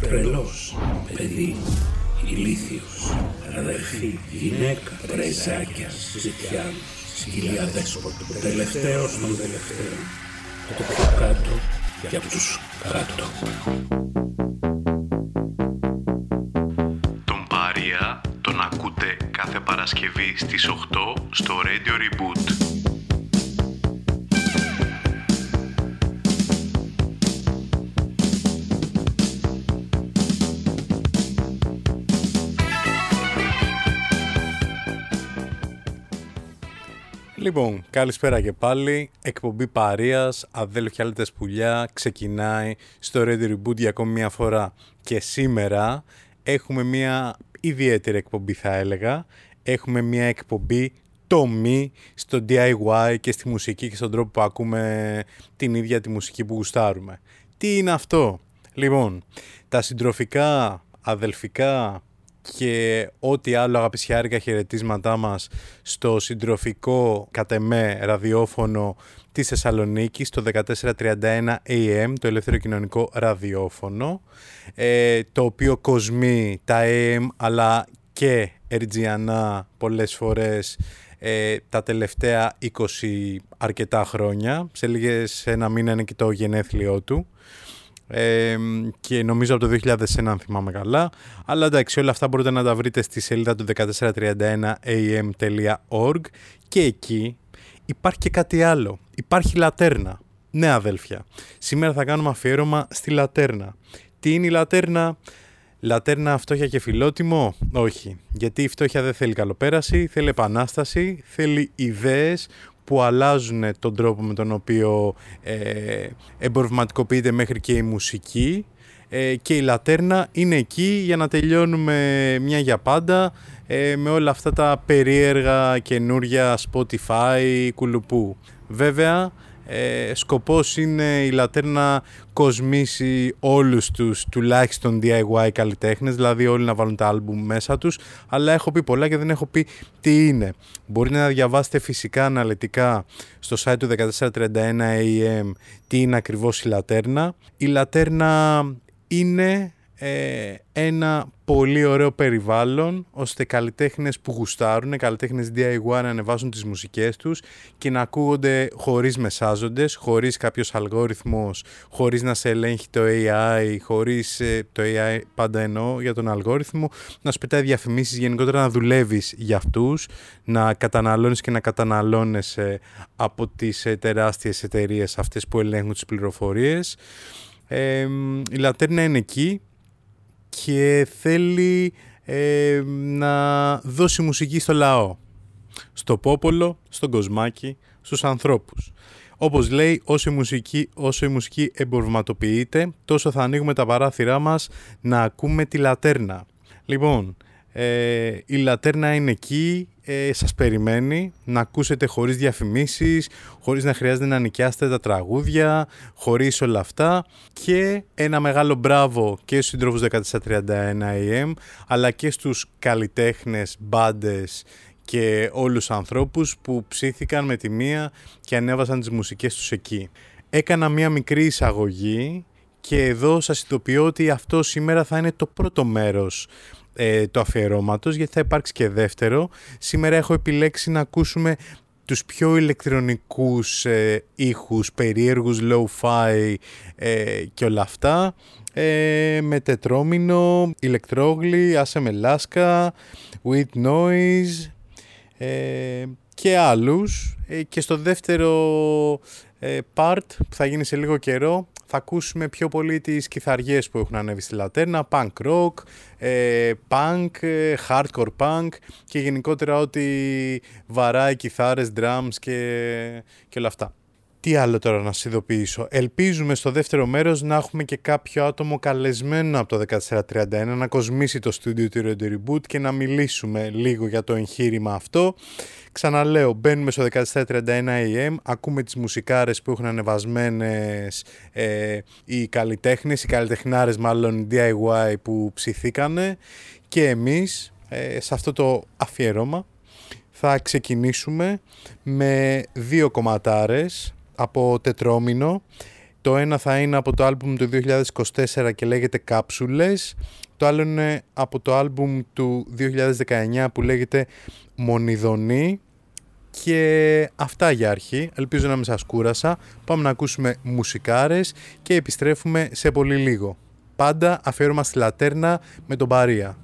τρελός, παιδί, ηλίθιος, αδερφή, γυναίκα, πρεζάκια, ζητιά, σκυλιά δέσποτο, τελευταίος των τελευταίων, το πιο κάτω για τους κάτω. Τον Παρία τον ακούτε κάθε Παρασκευή στις 8 στο Radio Reboot. Λοιπόν, καλησπέρα και πάλι. Εκπομπή Παρίας, αδέλφια άλλες πουλιά, ξεκινάει στο Ready Reboot για ακόμη μια φορά. Και σήμερα έχουμε μια ιδιαίτερη εκπομπή θα έλεγα. Έχουμε μια εκπομπή τομή στο DIY και στη μουσική και στον τρόπο που ακούμε την ίδια τη μουσική που γουστάρουμε. Τι είναι αυτό; Λοιπόν, τα συντροφικά, αδελφικά, και ό,τι άλλο αγαπησιάρικα χαιρετίσματά μας στο συντροφικό κατεμέ ραδιόφωνο της Θεσσαλονίκης το 1431 AM, το ελεύθερο κοινωνικό ραδιόφωνο, ε, το οποίο κοσμεί τα AM αλλά και ερτζιανά πολλές φορές ε, τα τελευταία 20 αρκετά χρόνια. Σε λίγες ένα μήνα είναι και το γενέθλιό του και νομίζω από το 2001 αν θυμάμαι καλά. Αλλά εντάξει όλα αυτά μπορείτε να τα βρείτε στη σελίδα του 1431am.org και εκεί υπάρχει και κάτι άλλο. Υπάρχει λατέρνα. Ναι αδέλφια, σήμερα θα κάνουμε αφιέρωμα στη λατέρνα. Τι είναι η λατέρνα; Λατέρνα φτώχεια και φιλότιμο; Όχι. Γιατί η φτώχεια δεν θέλει καλοπέραση, θέλει επανάσταση, θέλει ιδέες που αλλάζουν τον τρόπο με τον οποίο ε, εμπορευματικοποιείται μέχρι και η μουσική ε, και η Λατέρνα είναι εκεί για να τελειώνουμε μια για πάντα ε, με όλα αυτά τα περίεργα καινούρια Spotify κουλουπού. Βέβαια ε, σκοπός είναι η Λατέρνα να κοσμήσει όλους τους τουλάχιστον DIY καλλιτέχνες, δηλαδή όλοι να βάλουν τα άλμπουμ μέσα τους, αλλά έχω πει πολλά και δεν έχω πει τι είναι. Μπορείτε να διαβάσετε φυσικά αναλυτικά στο site του 1431 AM τι είναι ακριβώς η Λατέρνα. Η Λατέρνα είναι ε, ένα πολύ ωραίο περιβάλλον ώστε καλλιτέχνες που γουστάρουν, καλλιτέχνες DIY να ανεβάσουν τις μουσικές τους και να ακούγονται χωρίς μεσάζοντες, χωρίς κάποιος αλγόριθμος, χωρίς να σε ελέγχει το AI, χωρίς ε, το AI πάντα εννοώ για τον αλγόριθμο, να σου πετάει διαφημίσεις, γενικότερα να δουλεύεις για αυτούς, να καταναλώνεις και να καταναλώνεσαι από τις ε, τεράστιες εταιρείες αυτές που ελέγχουν τις πληροφορίες. Ε, η Λατέρνα είναι εκεί, και θέλει ε, να δώσει μουσική στο λαό, στο πόπολο, στον κοσμάκι, στους ανθρώπους. Όπως λέει, όσο η μουσική, όσο η μουσική εμπορευματοποιείται, τόσο θα ανοίγουμε τα παράθυρά μας να ακούμε τη λατέρνα. Λοιπόν, ε, η Λατέρνα είναι εκεί, ε, σας περιμένει να ακούσετε χωρίς διαφημίσεις, χωρίς να χρειάζεται να νοικιάσετε τα τραγούδια, χωρίς όλα αυτά και ένα μεγάλο μπράβο και στους συντρόφους 1431 AM αλλά και στους καλλιτέχνες, μπάντες και όλους τους ανθρώπους που ψήθηκαν με τη μία και ανέβασαν τις μουσικές τους εκεί. Έκανα μία μικρή εισαγωγή και εδώ σας ειδοποιώ ότι αυτό σήμερα θα είναι το πρώτο μέρος ε, του αφιερώματος γιατί θα υπάρξει και δεύτερο. Σήμερα έχω επιλέξει να ακούσουμε τους πιο ηλεκτρονικούς ε, ήχους, περίεργους low-fi ε, και όλα αυτά ε, με τετρόμινο, ηλεκτρόγλι, άσε με λάσκα, with noise ε, και άλλους ε, και στο δεύτερο part που θα γίνει σε λίγο καιρό θα ακούσουμε πιο πολύ τις κιθαριές που έχουν ανέβει στη Λατέρνα, punk rock, ε, punk, ε, hardcore punk και γενικότερα ό,τι βαράει κιθάρες, drums και, και όλα αυτά. Τι άλλο τώρα να σας ειδοποιήσω. Ελπίζουμε στο δεύτερο μέρος να έχουμε και κάποιο άτομο καλεσμένο από το 1431 να κοσμήσει το στούντιο του Radio Reboot και να μιλήσουμε λίγο για το εγχείρημα αυτό. Ξαναλέω, μπαίνουμε στο 1431 AM, ακούμε τις μουσικάρες που έχουν ανεβασμένες ε, οι καλλιτέχνες, οι καλλιτεχνάρες μάλλον DIY που ψηθήκανε και εμείς ε, σε αυτό το αφιέρωμα θα ξεκινήσουμε με δύο κομματάρες από τετρόμινο. Το ένα θα είναι από το άλμπουμ του 2024 και λέγεται Κάψουλες. Το άλλο είναι από το άλμπουμ του 2019 που λέγεται Μονιδονή. Και αυτά για αρχή. Ελπίζω να μην σας κούρασα. Πάμε να ακούσουμε μουσικάρες και επιστρέφουμε σε πολύ λίγο. Πάντα αφιέρωμα στη Λατέρνα με τον Παρία.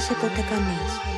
ζήτησε ποτέ κανείς.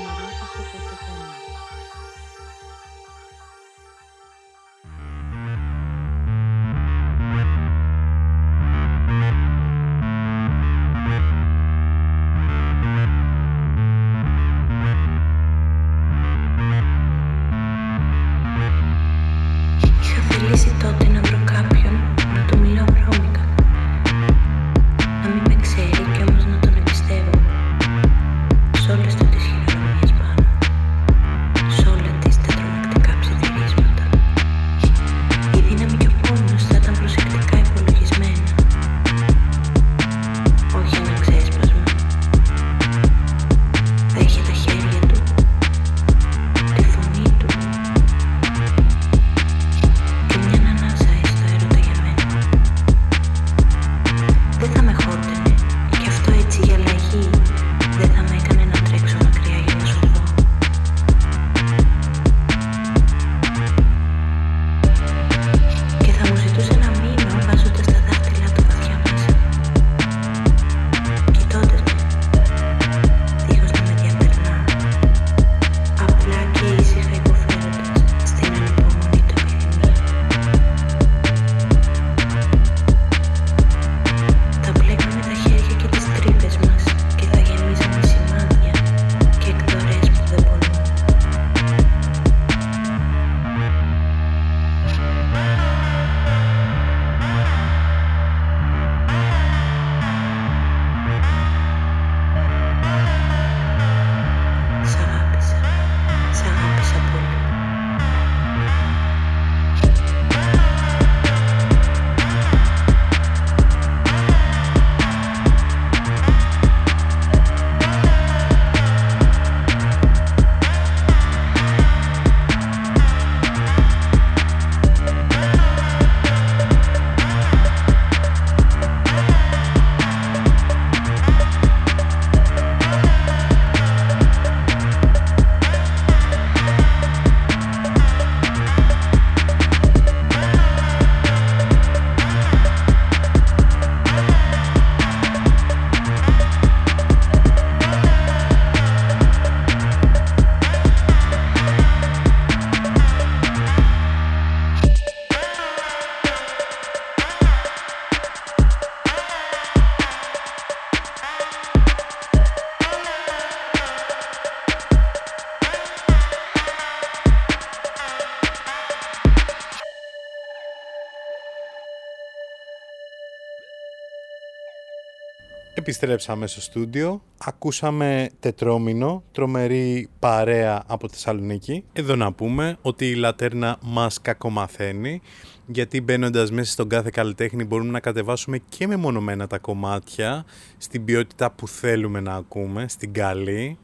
Επιστρέψαμε στο στούντιο, ακούσαμε τετρόμινο, τρομερή παρέα από Θεσσαλονίκη. Εδώ να πούμε ότι η Λατέρνα μας κακομαθαίνει, γιατί μπαίνοντας μέσα στον κάθε καλλιτέχνη μπορούμε να κατεβάσουμε και μεμονωμένα τα κομμάτια στην ποιότητα που θέλουμε να ακούμε, στην καλή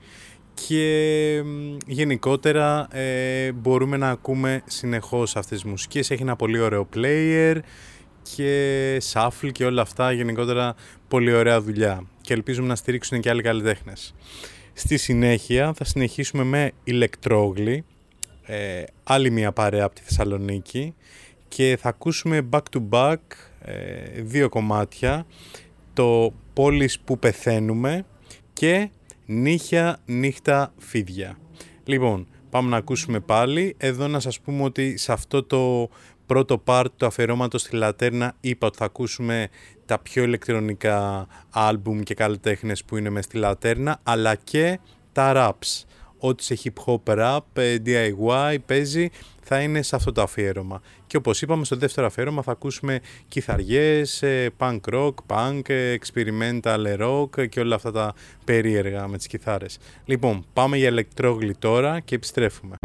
και γενικότερα ε, μπορούμε να ακούμε συνεχώς αυτές τις μουσικές. Έχει ένα πολύ ωραίο player και shuffle και όλα αυτά γενικότερα πολύ ωραία δουλειά και ελπίζουμε να στηρίξουν και άλλοι καλλιτέχνες. Στη συνέχεια θα συνεχίσουμε με ηλεκτρόγλη, ε, άλλη μια παρέα από τη Θεσσαλονίκη και θα ακούσουμε back to back ε, δύο κομμάτια το «Πόλεις που πεθαίνουμε» και «Νύχια, νύχτα, φίδια». Λοιπόν, πάμε να ακούσουμε πάλι. Εδώ να σας πούμε ότι σε αυτό το πρώτο part του αφιερώματος στη Λατέρνα είπα ότι θα ακούσουμε τα πιο ηλεκτρονικά άλμπουμ και καλλιτέχνες που είναι μες στη Λατέρνα αλλά και τα raps. Ό,τι σε hip hop rap, ε, DIY παίζει θα είναι σε αυτό το αφιέρωμα. Και όπως είπαμε στο δεύτερο αφιέρωμα θα ακούσουμε κιθαριές, ε, punk rock, punk, ε, experimental rock και όλα αυτά τα περίεργα με τις κιθάρες. Λοιπόν, πάμε για ηλεκτρόγλη τώρα και επιστρέφουμε.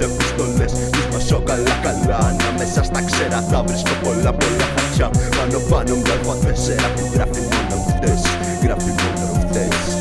Συστατικές επιστολές Τους μασώ καλά καλά Ανάμεσα στα ξέρα. Θα βρίσκω πολλά πολλά χαρτιά Πάνω πάνω μια αλφα που γράφει μόνο αυτές. Γράφει μόνο αυτές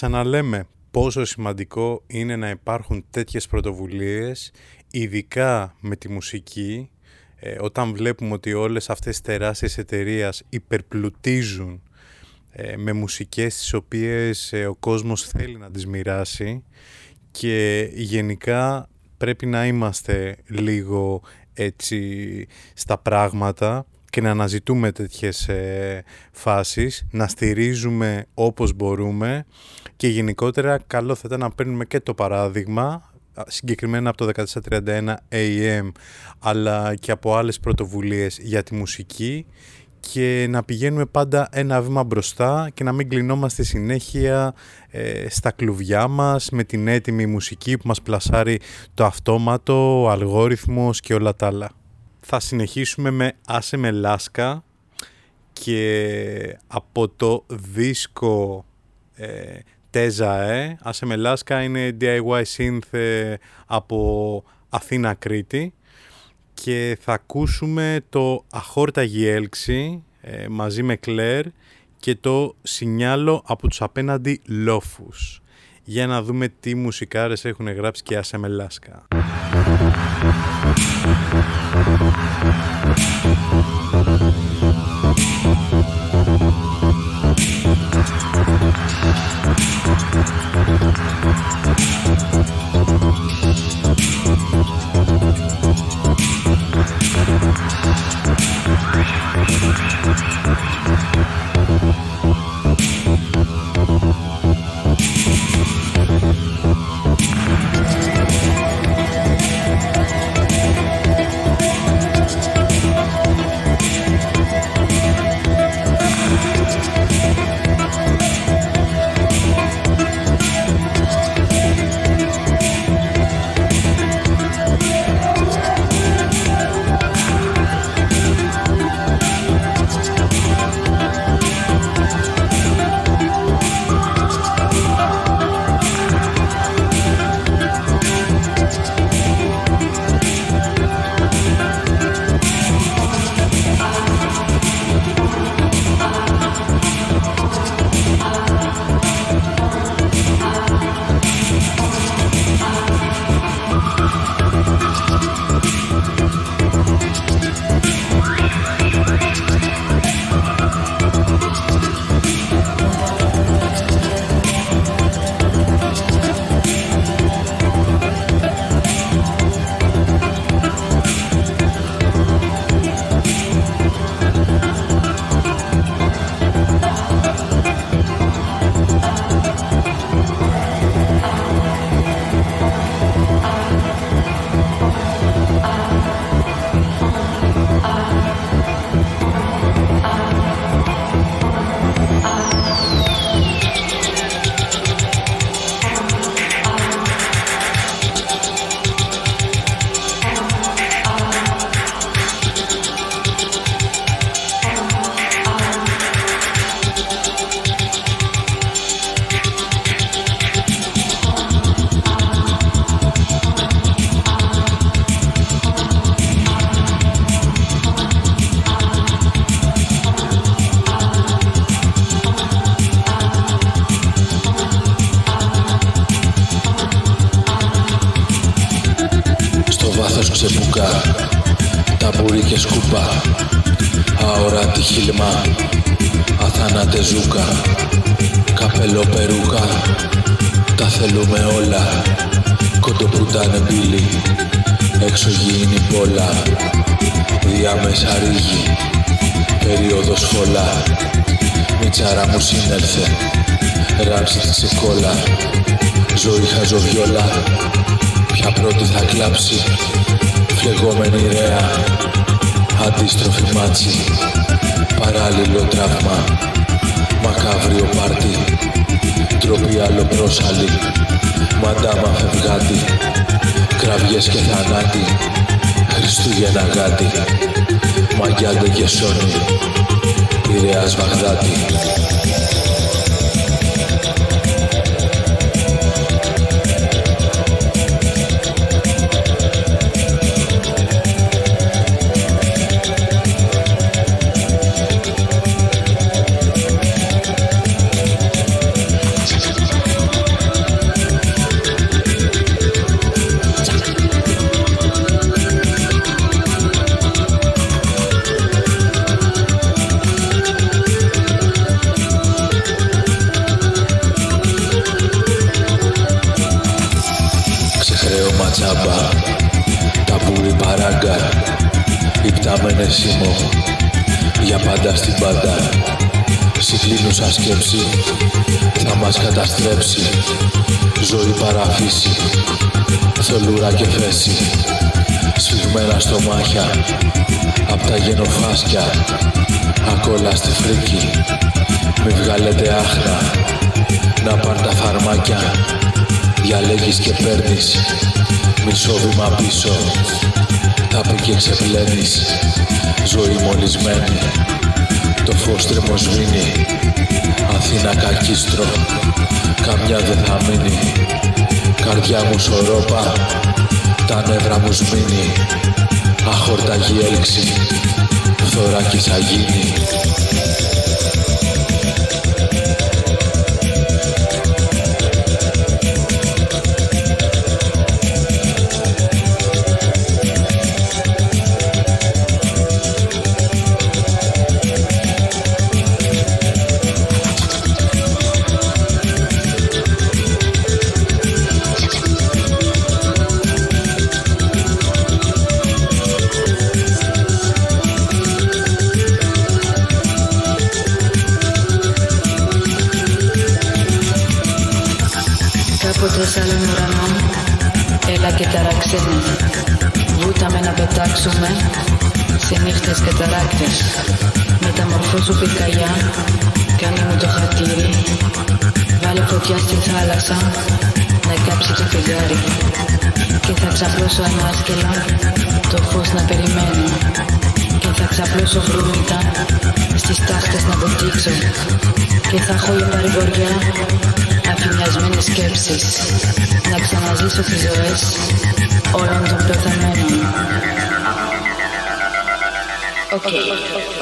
ξαναλέμε πόσο σημαντικό είναι να υπάρχουν τέτοιες πρωτοβουλίες, ειδικά με τη μουσική, ε, όταν βλέπουμε ότι όλες αυτές τις τεράστιες εταιρείες υπερπλουτίζουν ε, με μουσικές τις οποίες ε, ο κόσμος θέλει να τις μοιράσει και γενικά πρέπει να είμαστε λίγο έτσι στα πράγματα και να αναζητούμε τέτοιες ε, φάσεις, να στηρίζουμε όπως μπορούμε και γενικότερα καλό θα ήταν να παίρνουμε και το παράδειγμα συγκεκριμένα από το 1431 AM αλλά και από άλλες πρωτοβουλίες για τη μουσική και να πηγαίνουμε πάντα ένα βήμα μπροστά και να μην κλεινόμαστε συνέχεια ε, στα κλουβιά μας με την έτοιμη μουσική που μας πλασάρει το αυτόματο, ο αλγόριθμος και όλα τα άλλα. Θα συνεχίσουμε με Άσε με Λάσκα και από το δίσκο ε, Τέζαε. Άσε με Λάσκα είναι DIY synth ε, από Αθήνα Κρήτη και θα ακούσουμε το Αχόρταγη Έλξη ε, μαζί με Κλέρ και το Σινιάλο από τους απέναντι Λόφους για να δούμε τι μουσικάρες έχουν γράψει και Άσε με Λάσκα. Θέλουμε όλα. Κοντοπούτανε μπίλι Εξωγήινη πόλα Διάμεσα ρίγη. Περίοδος φωλά Μιτσάρα μου συνέλθε. Ράψη τη κόλλα Ζωή χαζοβιόλα. Ποια πρώτη θα κλάψει. Φλεγόμενη ρέα. Αντίστροφη μάτσι. Παράλληλο τραύμα. Μακάβριο πάρτι Τροπή άλλο πρόσαλη Μαντάμα φευγάτη Κραυγές και θανάτη. Χριστούγεννα γάτη Μαγιάντε και σόνι. Πειραιάς Βαγδάτη Συγκλίνουσα σκέψη Θα μας καταστρέψει. Ζωή παραφύση Θολούρα και φέση. Σφιγμένα στομάχια Απ' τα γενοφάσκια. Ακόλα στη φρίκη Μη βγάλετε άχνα Να πάνε τα φαρμάκια Διαλέγεις και παίρνεις. Μισό βήμα πίσω Τάπη και ξεπλένεις. Ζωή μολυσμένη Το φως τρεμοσβήνει Αθήνα κακίστρο. Καμιά δεν θα μείνει Καρδιά μου σωρόπα. Τα νεύρα μου σμήνει Αχορταγή έλξη. Φθοράκι θα γίνει αλλάξουμε σε νύχτες καταράκτες Μεταμορφώσου πυρκαγιά, κάνε μου το χατήρι Βάλε φωτιά στη θάλασσα, να κάψει το φεγγάρι Και θα ξαπλώσω ανάσκελα, το φως να περιμένει Και θα ξαπλώσω βρούμητα, στις τάχτες να ποτίξω Και θα έχω για παρηγοριά, αφημιασμένες σκέψεις Να ξαναζήσω τις ζωές όλων των πεθαμένων Okay. πόλεις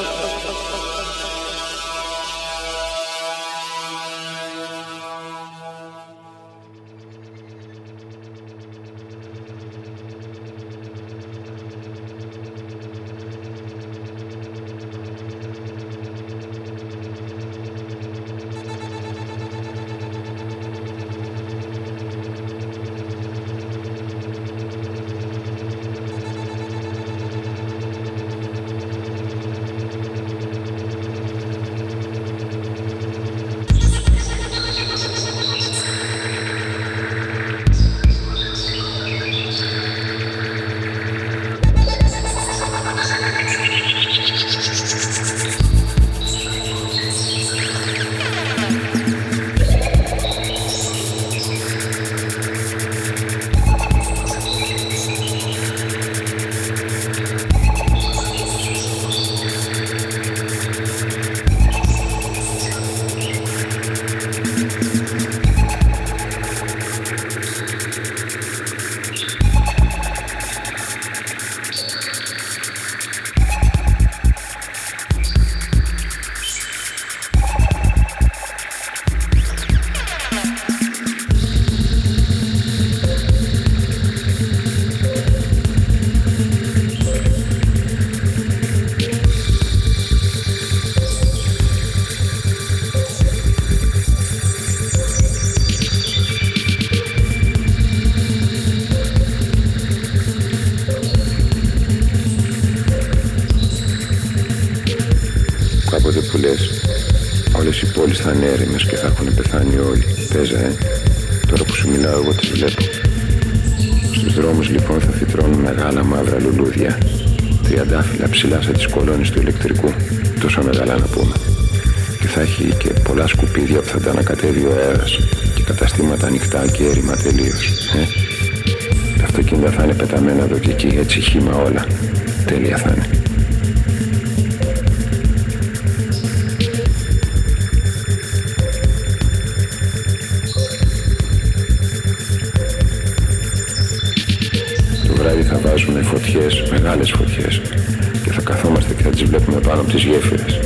τις βλέπουμε πάνω από τις γέφυρες.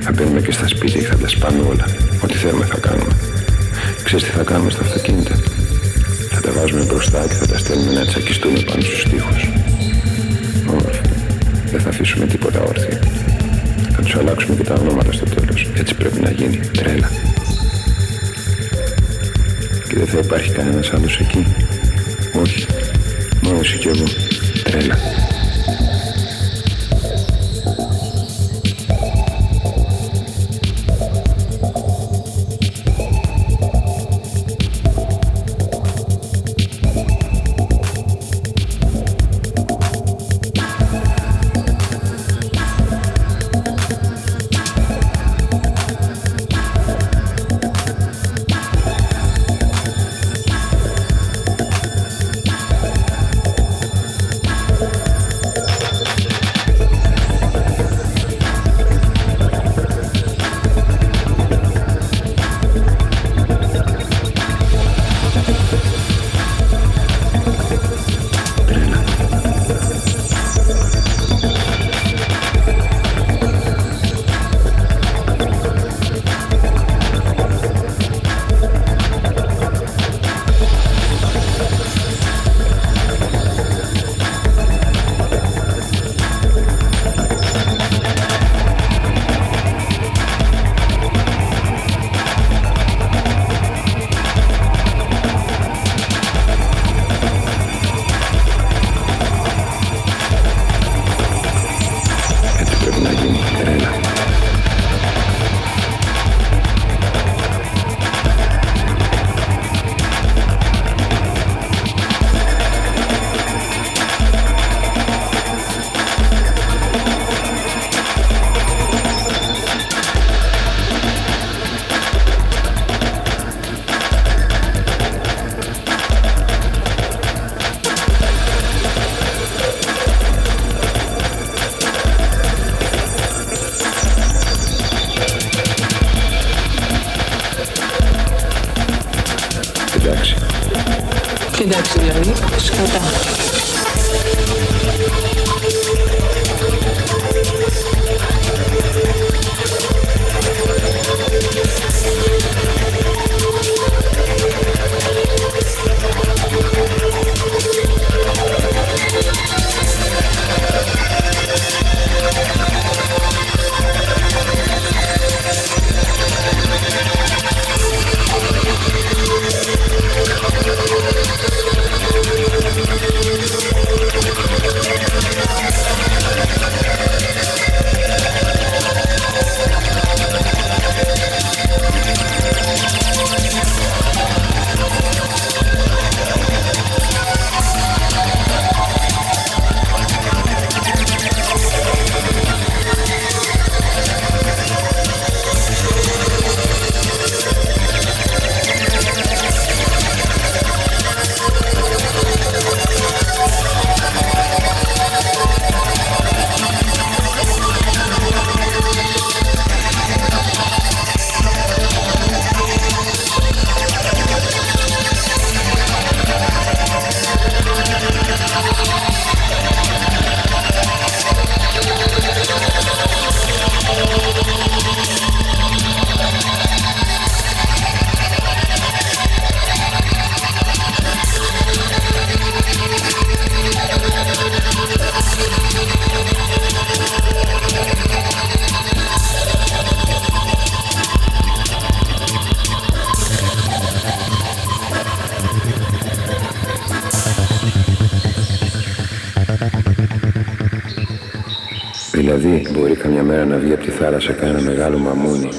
Θα μπαίνουμε και στα σπίτια και θα τα σπάμε όλα. Ό,τι θέλουμε θα κάνουμε. Ξέρεις τι θα κάνουμε στα αυτοκίνητα; Θα τα βάζουμε μπροστά και θα τα στέλνουμε να τσακιστούν πάνω στους τοίχους. Όχι. Δεν θα αφήσουμε τίποτα όρθιο. Θα τους αλλάξουμε και τα ονόματα στο τέλος. Έτσι πρέπει να γίνει. Τρέλα. Και δεν θα υπάρχει κανένας άλλος εκεί. Όχι. Μόνος εσύ κι εγώ. Τρέλα.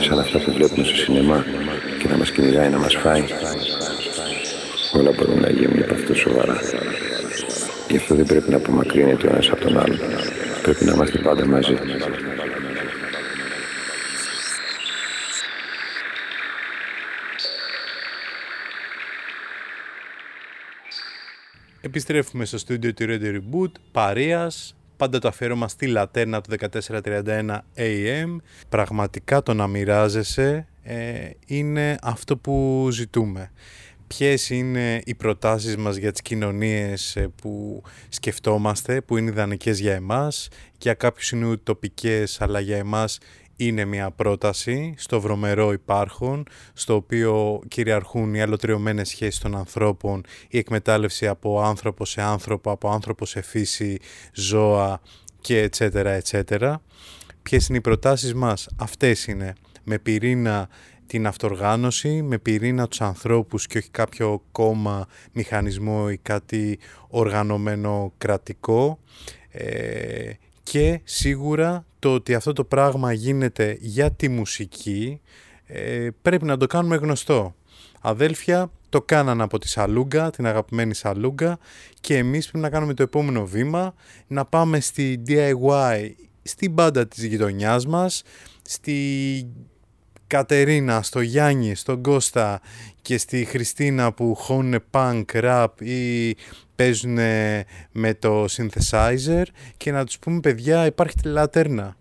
Σαν αυτά που βλέπουμε στο σινεμά, και να μας κυνηγάει να μας φάει. Όλα μπορούν να γίνουν από αυτό σοβαρά. Γι' αυτό δεν πρέπει να απομακρύνεται ο ένας από τον άλλον. Πρέπει να είμαστε πάντα μαζί. Επιστρέφουμε στο στούντιο του Radio Reboot, παρείας, πάντα το αφιέρωμα στη Λατέρνα του 1431 AM. Πραγματικά το να μοιράζεσαι ε, είναι αυτό που ζητούμε. Ποιες είναι οι προτάσεις μας για τις κοινωνίες ε, που σκεφτόμαστε, που είναι ιδανικές για εμάς. Για κάποιους είναι ουτοπικές, αλλά για εμάς είναι μια πρόταση στο βρωμερό υπάρχον, στο οποίο κυριαρχούν οι αλλοτριωμένες σχέσεις των ανθρώπων, η εκμετάλλευση από άνθρωπο σε άνθρωπο, από άνθρωπο σε φύση, ζώα και etc. etc. Ποιες είναι οι προτάσεις μας; Αυτές είναι. Με πυρήνα την αυτοργάνωση, με πυρήνα τους ανθρώπους και όχι κάποιο κόμμα, μηχανισμό ή κάτι οργανωμένο κρατικό. Ε, και σίγουρα το ότι αυτό το πράγμα γίνεται για τη μουσική ε, πρέπει να το κάνουμε γνωστό. Αδέλφια το κάναν από τη Σαλούγκα, την αγαπημένη Σαλούγκα και εμείς πρέπει να κάνουμε το επόμενο βήμα, να πάμε στη DIY, στην μπάντα της γειτονιάς μας, στη Κατερίνα, στο Γιάννη, στον Κώστα και στη Χριστίνα που χώνουν punk, rap ή παίζουν με το synthesizer και να τους πούμε παιδιά υπάρχει τη λατέρνα.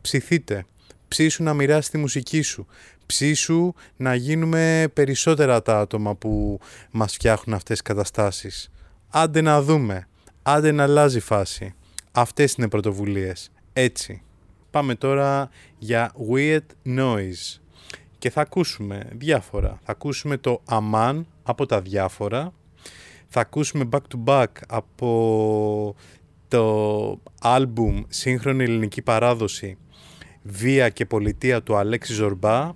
Ψηθείτε. Ψήσου να μοιράσει τη μουσική σου. Ψήσου να γίνουμε περισσότερα τα άτομα που μας φτιάχνουν αυτές τις καταστάσεις. Άντε να δούμε. Άντε να αλλάζει φάση. Αυτές είναι πρωτοβουλίες. Έτσι. Πάμε τώρα για Weird Noise. Και θα ακούσουμε διάφορα. Θα ακούσουμε το Aman από τα διάφορα θα ακούσουμε back to back από το άλμπουμ Σύγχρονη Ελληνική Παράδοση Βία και Πολιτεία του Αλέξη Ζορμπά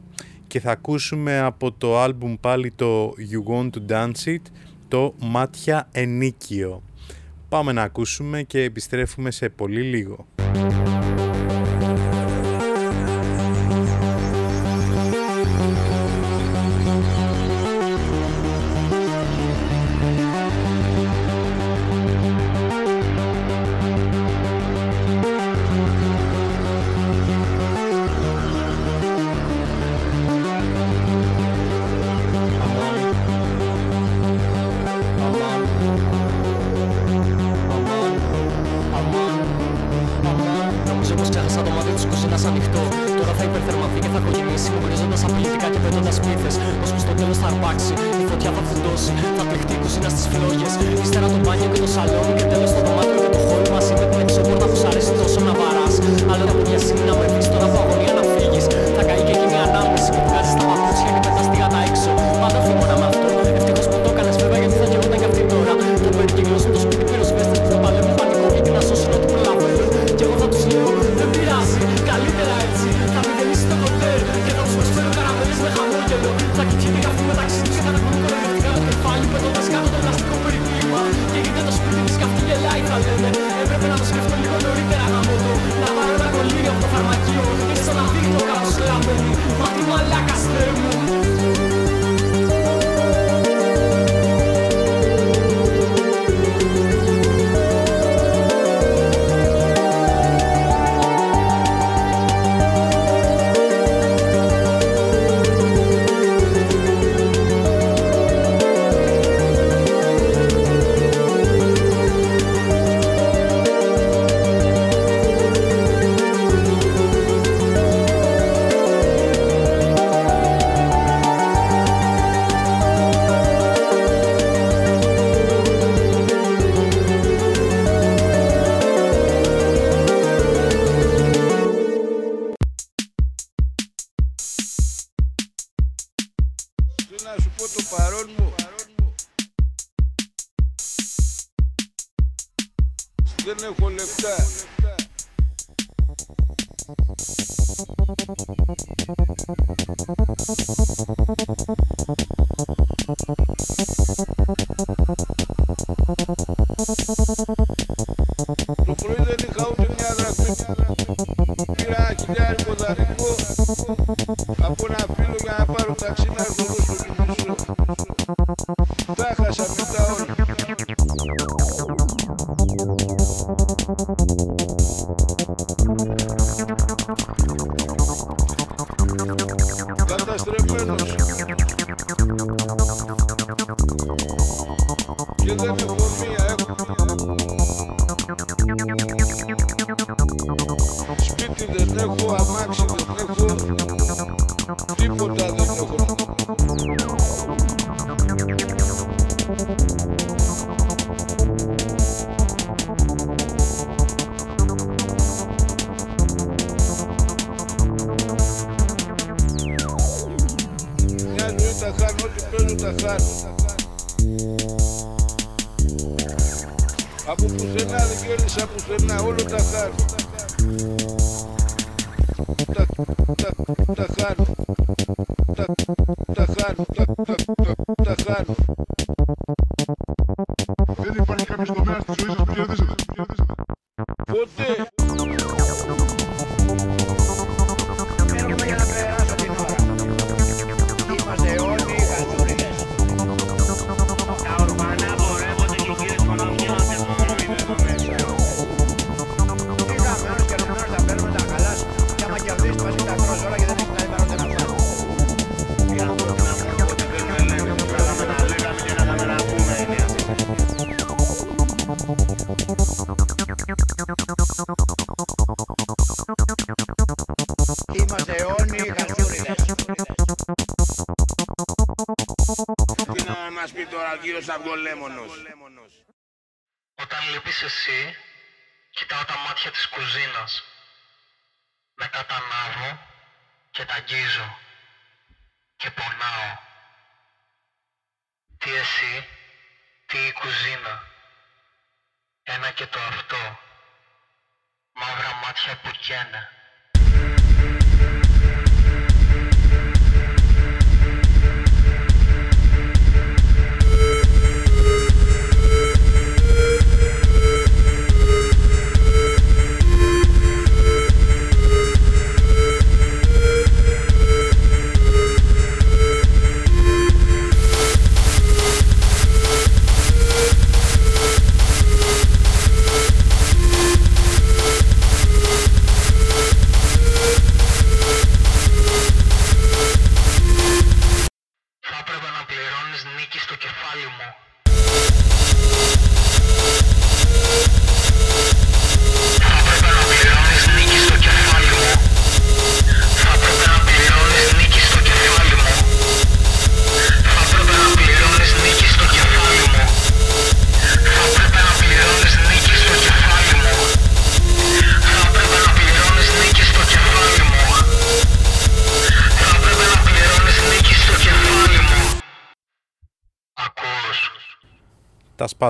και θα ακούσουμε από το άλμπουμ πάλι το You Want to Dance It το Μάτια Ενίκιο. Πάμε να ακούσουμε και επιστρέφουμε σε πολύ λίγο. Το πρωί δεν είχα ούτε μια δραχμή. Πει τώρα ο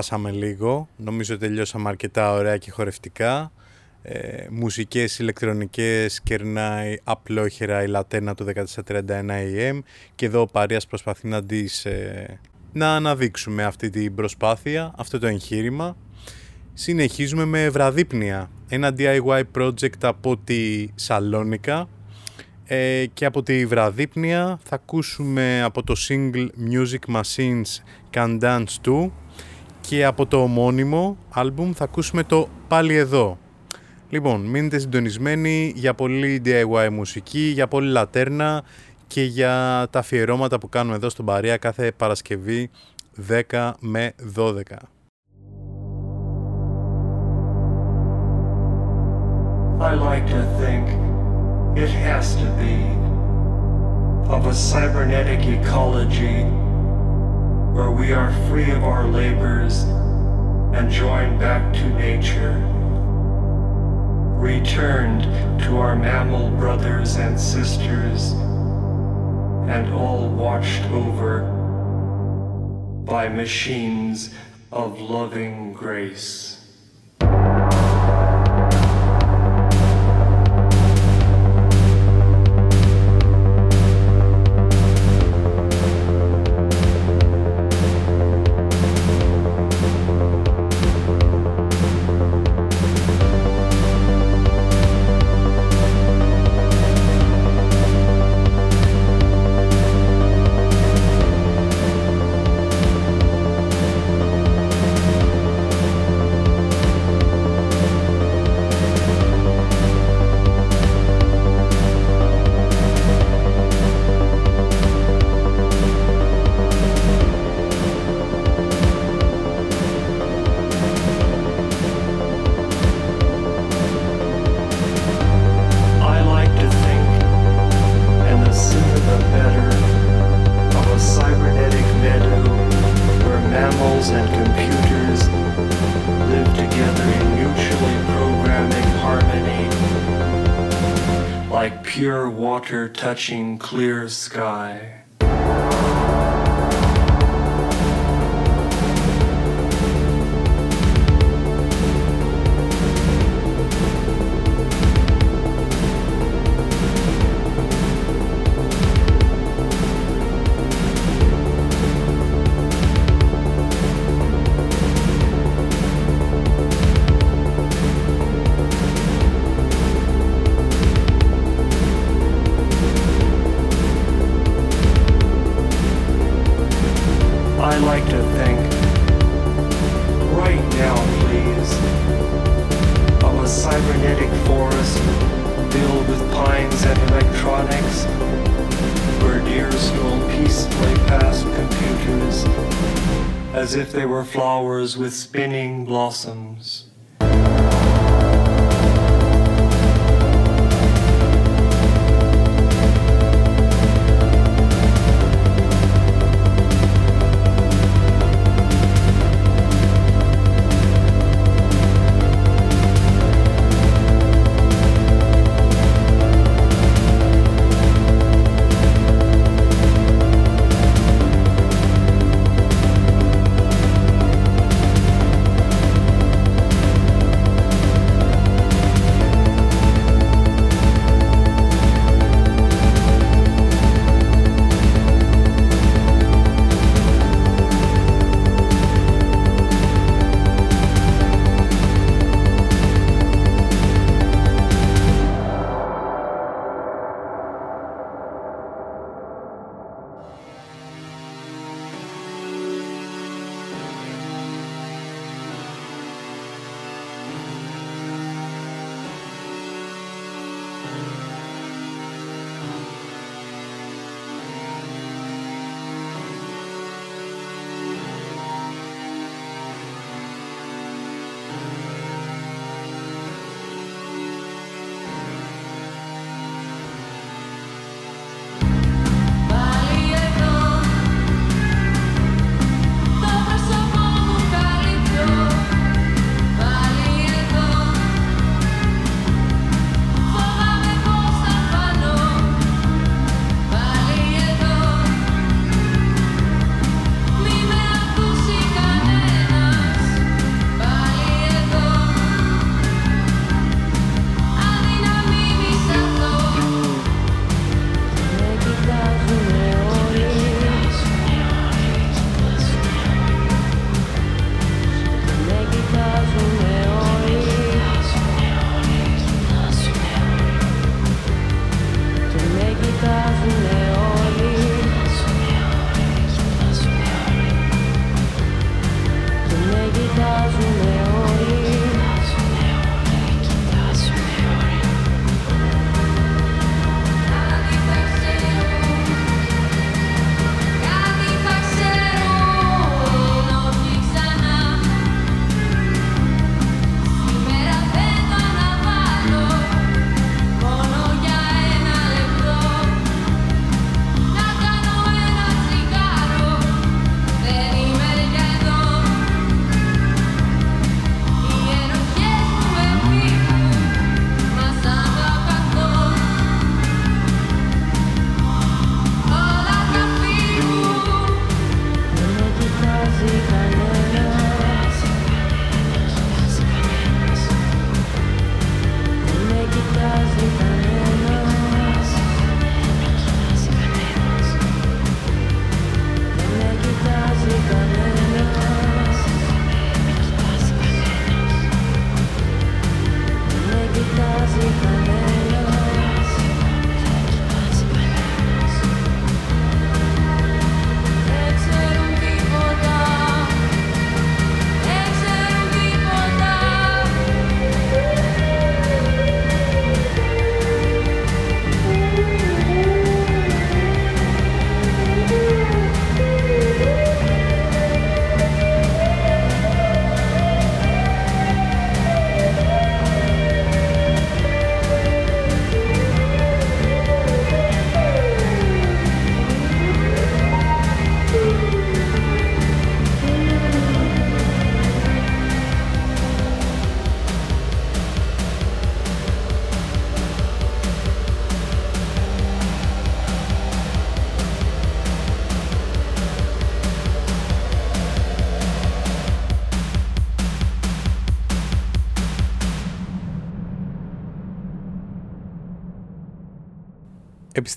Τα σπάσαμε λίγο. Νομίζω τελειώσαμε αρκετά ωραία και χορευτικά. Ε, μουσικές ηλεκτρονικές κερνάει απλόχερα η Λατέρνα του 1431 AM και εδώ ο Παρίας προσπαθεί να τις, ε, να αναδείξουμε αυτή την προσπάθεια, αυτό το εγχείρημα. Συνεχίζουμε με βραδύπνια, ένα DIY project από τη Σαλόνικα ε, και από τη βραδύπνια θα ακούσουμε από το single Music Machines Can Dance 2 και από το ομώνυμο άλμπουμ θα ακούσουμε το Πάλι Εδώ. Λοιπόν, μείνετε συντονισμένοι για πολύ DIY μουσική, για πολύ λατέρνα και για τα αφιερώματα που κάνουμε εδώ στον Παρία κάθε Παρασκευή 10 με 12. I like to think it has to be of a cybernetic ecology where we are free of our labors and joined back to nature, returned to our mammal brothers and sisters, and all watched over by machines of loving grace. Water touching clear sky. Flowers with spinning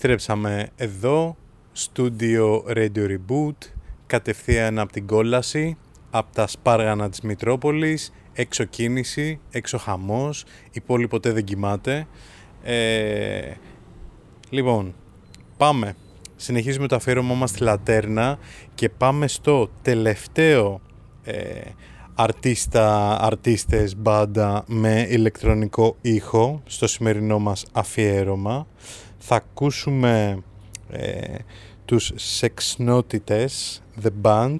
Επιστρέψαμε εδώ, στούντιο Radio Reboot, κατευθείαν από την κόλαση, από τα σπάργανα της Μητρόπολης, έξω κίνηση, έξω χαμός, η πόλη ποτέ δεν κοιμάται. Ε, λοιπόν, πάμε. Συνεχίζουμε το αφιέρωμά μας στη Λατέρνα και πάμε στο τελευταίο ε, αρτίστα, αρτίστες μπάντα με ηλεκτρονικό ήχο στο σημερινό μας αφιέρωμα θα ακούσουμε ε, τους σεξνότητες, The Band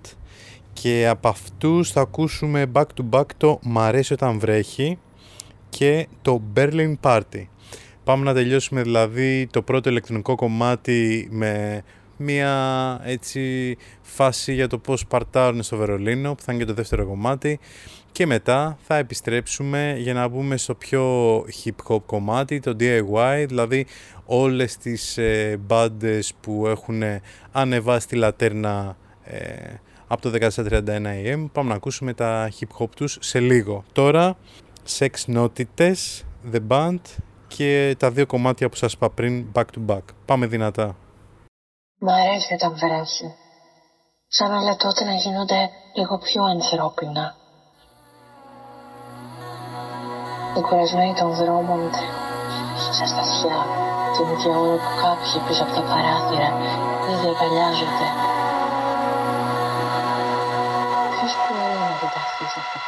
και από αυτούς θα ακούσουμε back to back το «Μ' αρέσει όταν βρέχει» και το Berlin Party. Πάμε να τελειώσουμε δηλαδή το πρώτο ηλεκτρονικό κομμάτι με μια έτσι φάση για το πώς παρτάρουν στο Βερολίνο που θα είναι και το δεύτερο κομμάτι και μετά θα επιστρέψουμε για να μπούμε στο πιο hip hop κομμάτι, το DIY, δηλαδή όλες τις ε, μπάντες που έχουν ανεβάσει τη λατέρνα ε, από το 1431 AM. Πάμε να ακούσουμε τα hip hop τους σε λίγο. Τώρα, Sex Notites, The Band και τα δύο κομμάτια που σας είπα πριν back to back. Πάμε δυνατά. Μ' αρέσει όταν βρέχει. Σαν όλα τότε να γίνονται λίγο πιο ανθρώπινα. Οι κουρασμένοι των δρόμων τρέχουν στα σταθιά την ίδια ώρα που κάποιοι πίσω από τα παράθυρα ήδη αγκαλιάζονται.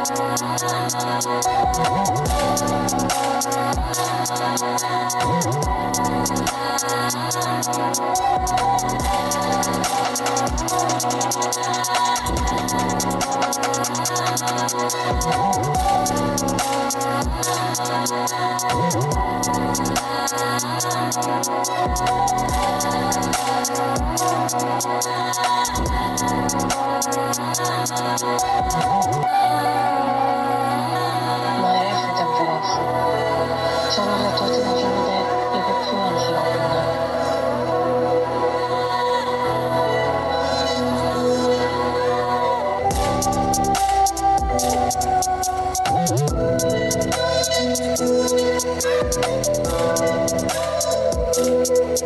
Μ' αρέσει όταν βρέχει. Σαν όλα τότε Μ'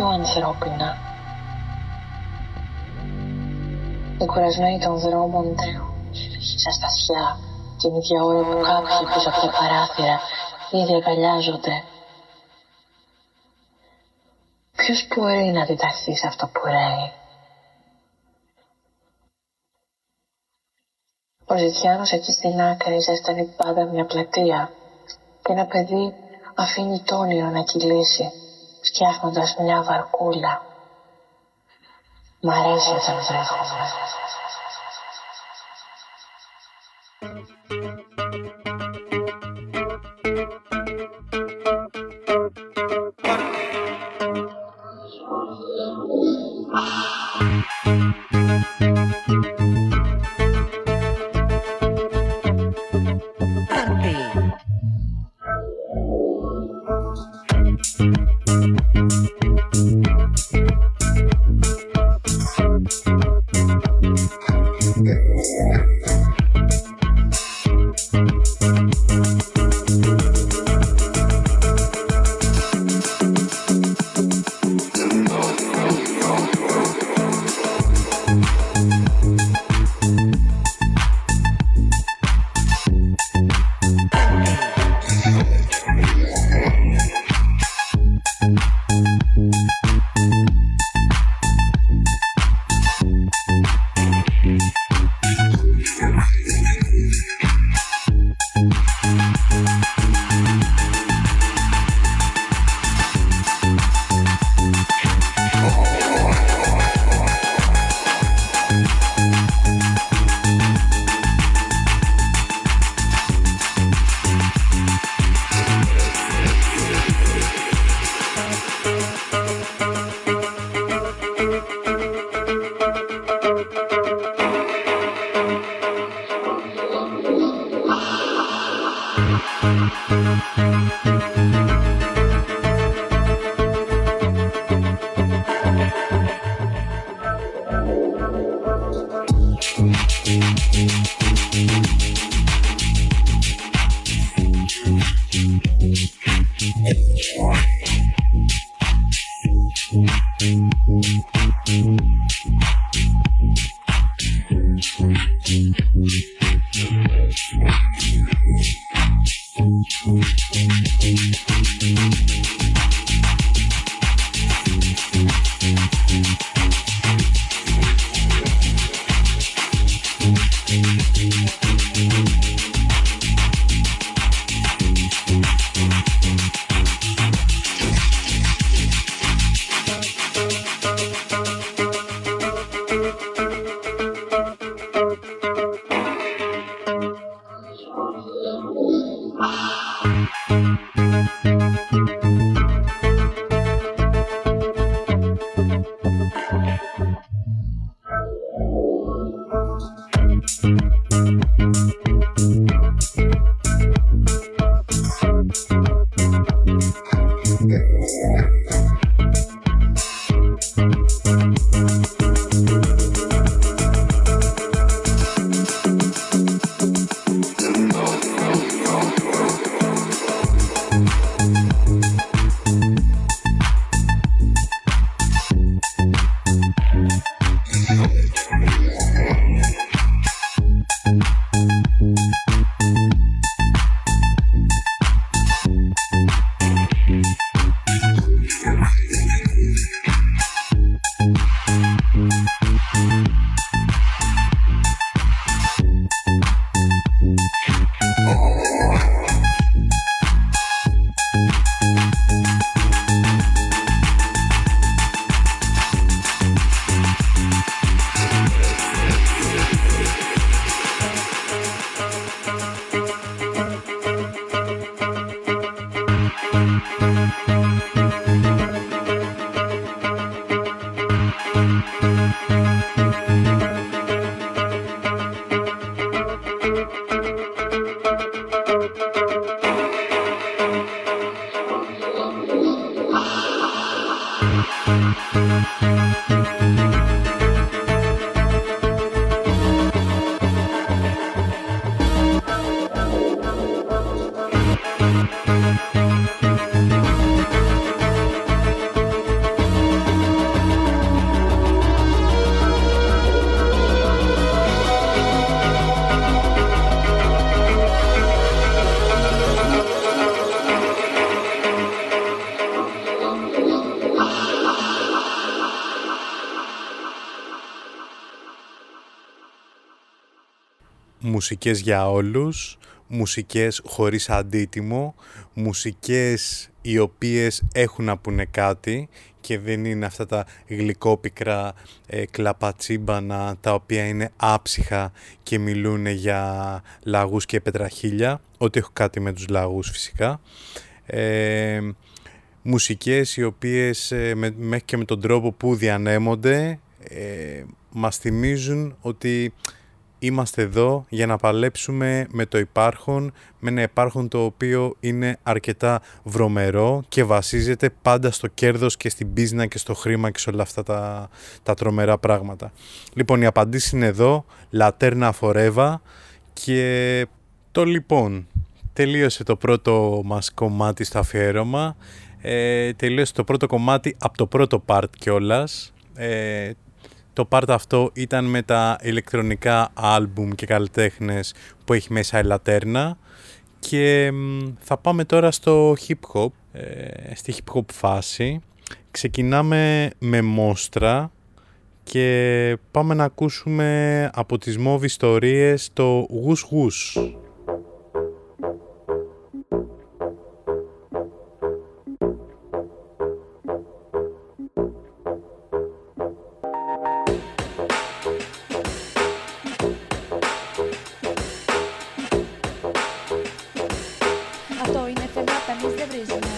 πιο ανθρώπινα. Οι κουρασμένοι των δρόμων τρέχουν στα σταθιά την ίδια ώρα που κάποιοι πίσω από τα παράθυρα ήδη αγκαλιάζονται. Ποιος μπορεί να διδαχθεί σε αυτό που ρέει. Ο Ζητιάνος εκεί στην άκρη ζέστανε πάντα μια πλατεία και ένα παιδί αφήνει το όνειρο να κυλήσει, φτιάχνοντας μια βαρκούλα. Μ' αρέσει όταν βρέχομαι. Μουσικές για όλους, μουσικές χωρίς αντίτιμο, μουσικές οι οποίες έχουν να πούνε κάτι και δεν είναι αυτά τα γλυκόπικρα ε, κλαπατσίμπανα τα οποία είναι άψυχα και μιλούν για λαγούς και πετραχίλια, ό,τι έχω κάτι με τους λαγούς φυσικά. Ε, μουσικές οι οποίες ε, με, μέχρι και με τον τρόπο που διανέμονται ε, μας θυμίζουν ότι είμαστε εδώ για να παλέψουμε με το υπάρχον, με ένα υπάρχον το οποίο είναι αρκετά βρωμερό και βασίζεται πάντα στο κέρδος και στην πίσνα και στο χρήμα και σε όλα αυτά τα, τα τρομερά πράγματα. Λοιπόν, η απαντήση είναι εδώ, λατέρνα φορέβα και το λοιπόν. Τελείωσε το πρώτο μας κομμάτι στο αφιέρωμα. Ε, τελείωσε το πρώτο κομμάτι από το πρώτο part κιόλας. Ε, το part αυτό ήταν με τα ηλεκτρονικά άλμπουμ και καλλιτέχνες που έχει μέσα η Λατέρνα και θα πάμε τώρα στο hip hop, ε, στη hip hop φάση. Ξεκινάμε με μόστρα και πάμε να ακούσουμε από τις μόβ ιστορίες το γους γους. estoy en FM apenas de brisa.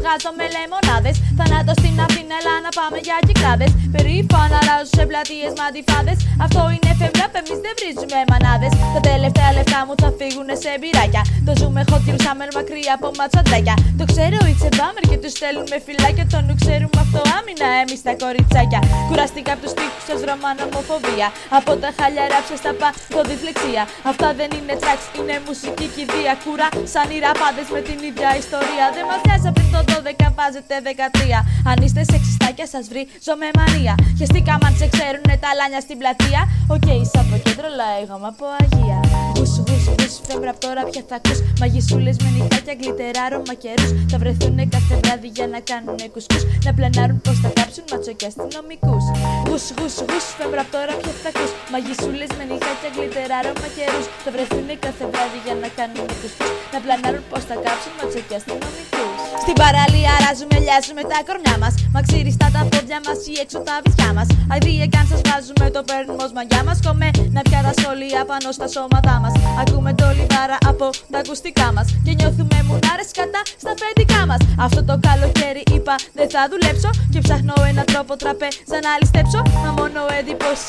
Βγάζω με λεμονάδες. Θανάτος στην Αθήνα, έλα να πάμε για κυκλάδες. Περήφανα αλλάζω σε πλατείες με αντιφάδες. Αυτό είναι φευρά, εμείς δεν βρίζουμε μανάδες. Τα τελευταία λεφτά μου θα φύγουν σε μπυράκια. Το ζούμε hot till summer μακριά από ματσαντάκια. Το ξέρω, it's a bummer και τους στέλνουμε φυλάκια. Το νου ξέρουμε αυτό άμυνα εμείς τα κοριτσάκια. Κουραστήκα από τους τείχου σας ρωμά νομοφοβία. Από τα χαλιά ράψες στα πα, το δυσλεξία. Αυτά δεν είναι τραξ, είναι μουσική κηδεία. Κούρα σαν οι ραπάδες με την ίδια ιστορία. Δεν μας νοιάζει πριν το 12 βάζετε 13. Αν είστε σεξιστάκια, σας βρει με μανία. Χεστήκαμε αν σε ξέρουνε τα λάνια στην πλατεία. Οκ, okay, σαν από κέντρο λαέγαμε από Αγία. Γουσ, γουσ, γουσ, φεύγω από τώρα πια θα ακούς Μαγισούλε με νυχάκια, γλυτερά, καιρού. Θα βρεθούν κάθε βράδυ για να κάνουν κουσκούς Να πλανάρουν πώ θα κάψουν ματσο και αστυνομικούς. Γουσ, γουσ, γουσ, φεύγω από τώρα πια θα ακούς Μαγισούλε με νυχάκια, γλυτερά, καιρού. Θα βρεθούν κάθε βράδυ για να κάνουν κουσκούς Να πλανάρουν πώ θα κάψουν ματσο και αστυνομικούς. Στην παραλία ράζουμε, λιάζουμε τα κορμιά μας. Μα ξυριστά τα πόδια μας ή έξω τα βυθιά μας. Αιδίε κι αν σας βάζουμε το παίρνουμε ως μαγιά μας. Κομέ να πια τα σχολεία πάνω στα σώματά μας. Ακούμε το λιβάρα από τα ακουστικά μας. Και νιώθουμε μουνάρες κατά στα φεντικά μας. Αυτό το καλοκαίρι είπα δεν θα δουλέψω. Και ψάχνω ένα τρόπο τραπέζα να ληστέψω. Μα μόνο εντυπώσει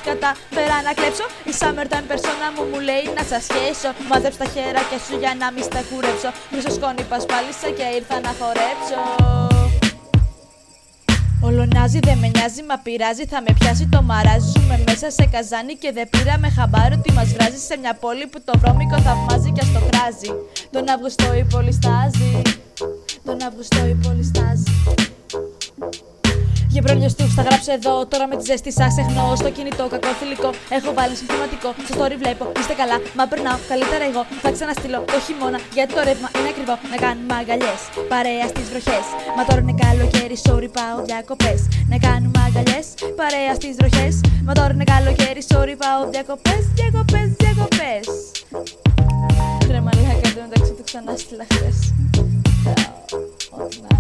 φέρα να κλέψω. Η summertime persona μου μου λέει να σας σχέσω. Μάζεψε τα χέρια σου για να μη στα κουρέψω. Μισό σκόνη πασπάλισα και ήρθα να χορέψω. Ολονάζει, δεν με νοιάζει, μα πειράζει. Θα με πιάσει το μαράζι. Ζούμε μέσα σε καζάνι και δεν πήραμε χαμπάρι ότι μας βράζει σε μια πόλη που το βρώμικο θαυμάζει και στο κράζει. Τον Αυγουστό η πόλη στάζει. Τον Αυγουστό η πόλη στάζει. Για μπρόνιο του θα γράψω εδώ. Τώρα με τη ζέστη σας εχνώ στο κινητό. Κακό θηλυκό. Έχω βάλει συνθηματικό. Στο story βλέπω. Είστε καλά. Μα περνάω καλύτερα εγώ. Θα ξαναστείλω το χειμώνα. Γιατί το ρεύμα είναι ακριβό. Να κάνουμε αγκαλιέ. Παρέα στις βροχές. Μα τώρα είναι καλοκαίρι. Sorry πάω διακοπές. Να κάνουμε αγκαλιέ. Παρέα στις βροχές. Μα τώρα είναι καλοκαίρι. Sorry πάω διακοπές. Διακοπές, διακοπές. Κρέμα λάκα μεταξύ του ξανά στείλα χθε. Ό,τι να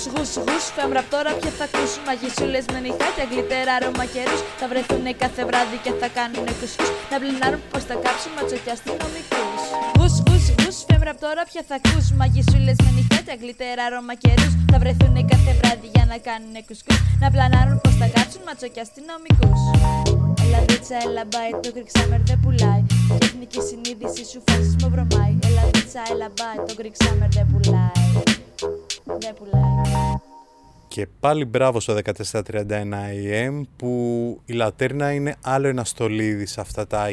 Γους, γους, γους, φέμπρα τώρα πια θα ακούσουν Μαγισούλες με νυχάκια, γλυτέρα, αρώμα καιρούς Θα βρεθούν κάθε βράδυ και θα κάνουν κουσκούς. Να μπλινάρουν πως θα κάψουν ματσοκιά αστυνομικούς. Γους, γους, γους, φέμπρα τώρα πια θα ακούσουν Μαγισούλες με νυχάκια, γλυτέρα, αρώμα καιρούς Θα βρεθούν κάθε βράδυ για να κάνουν κουσκούς. Να πλανάρουν πως θα κάψουν ματσοκιά αστυνομικούς Έλα δίτσα, έλα μπάι, το Greek Summer δεν πουλάει Και εθνική συνείδηση σου φασισμό βρωμάει Έλα δίτσα, έλα μπάι, το Greek Summer δεν πουλάει Δεν πουλάει και πάλι μπράβο στο 1431 AM που η Λατέρνα είναι άλλο ένα στολίδι σε αυτά τα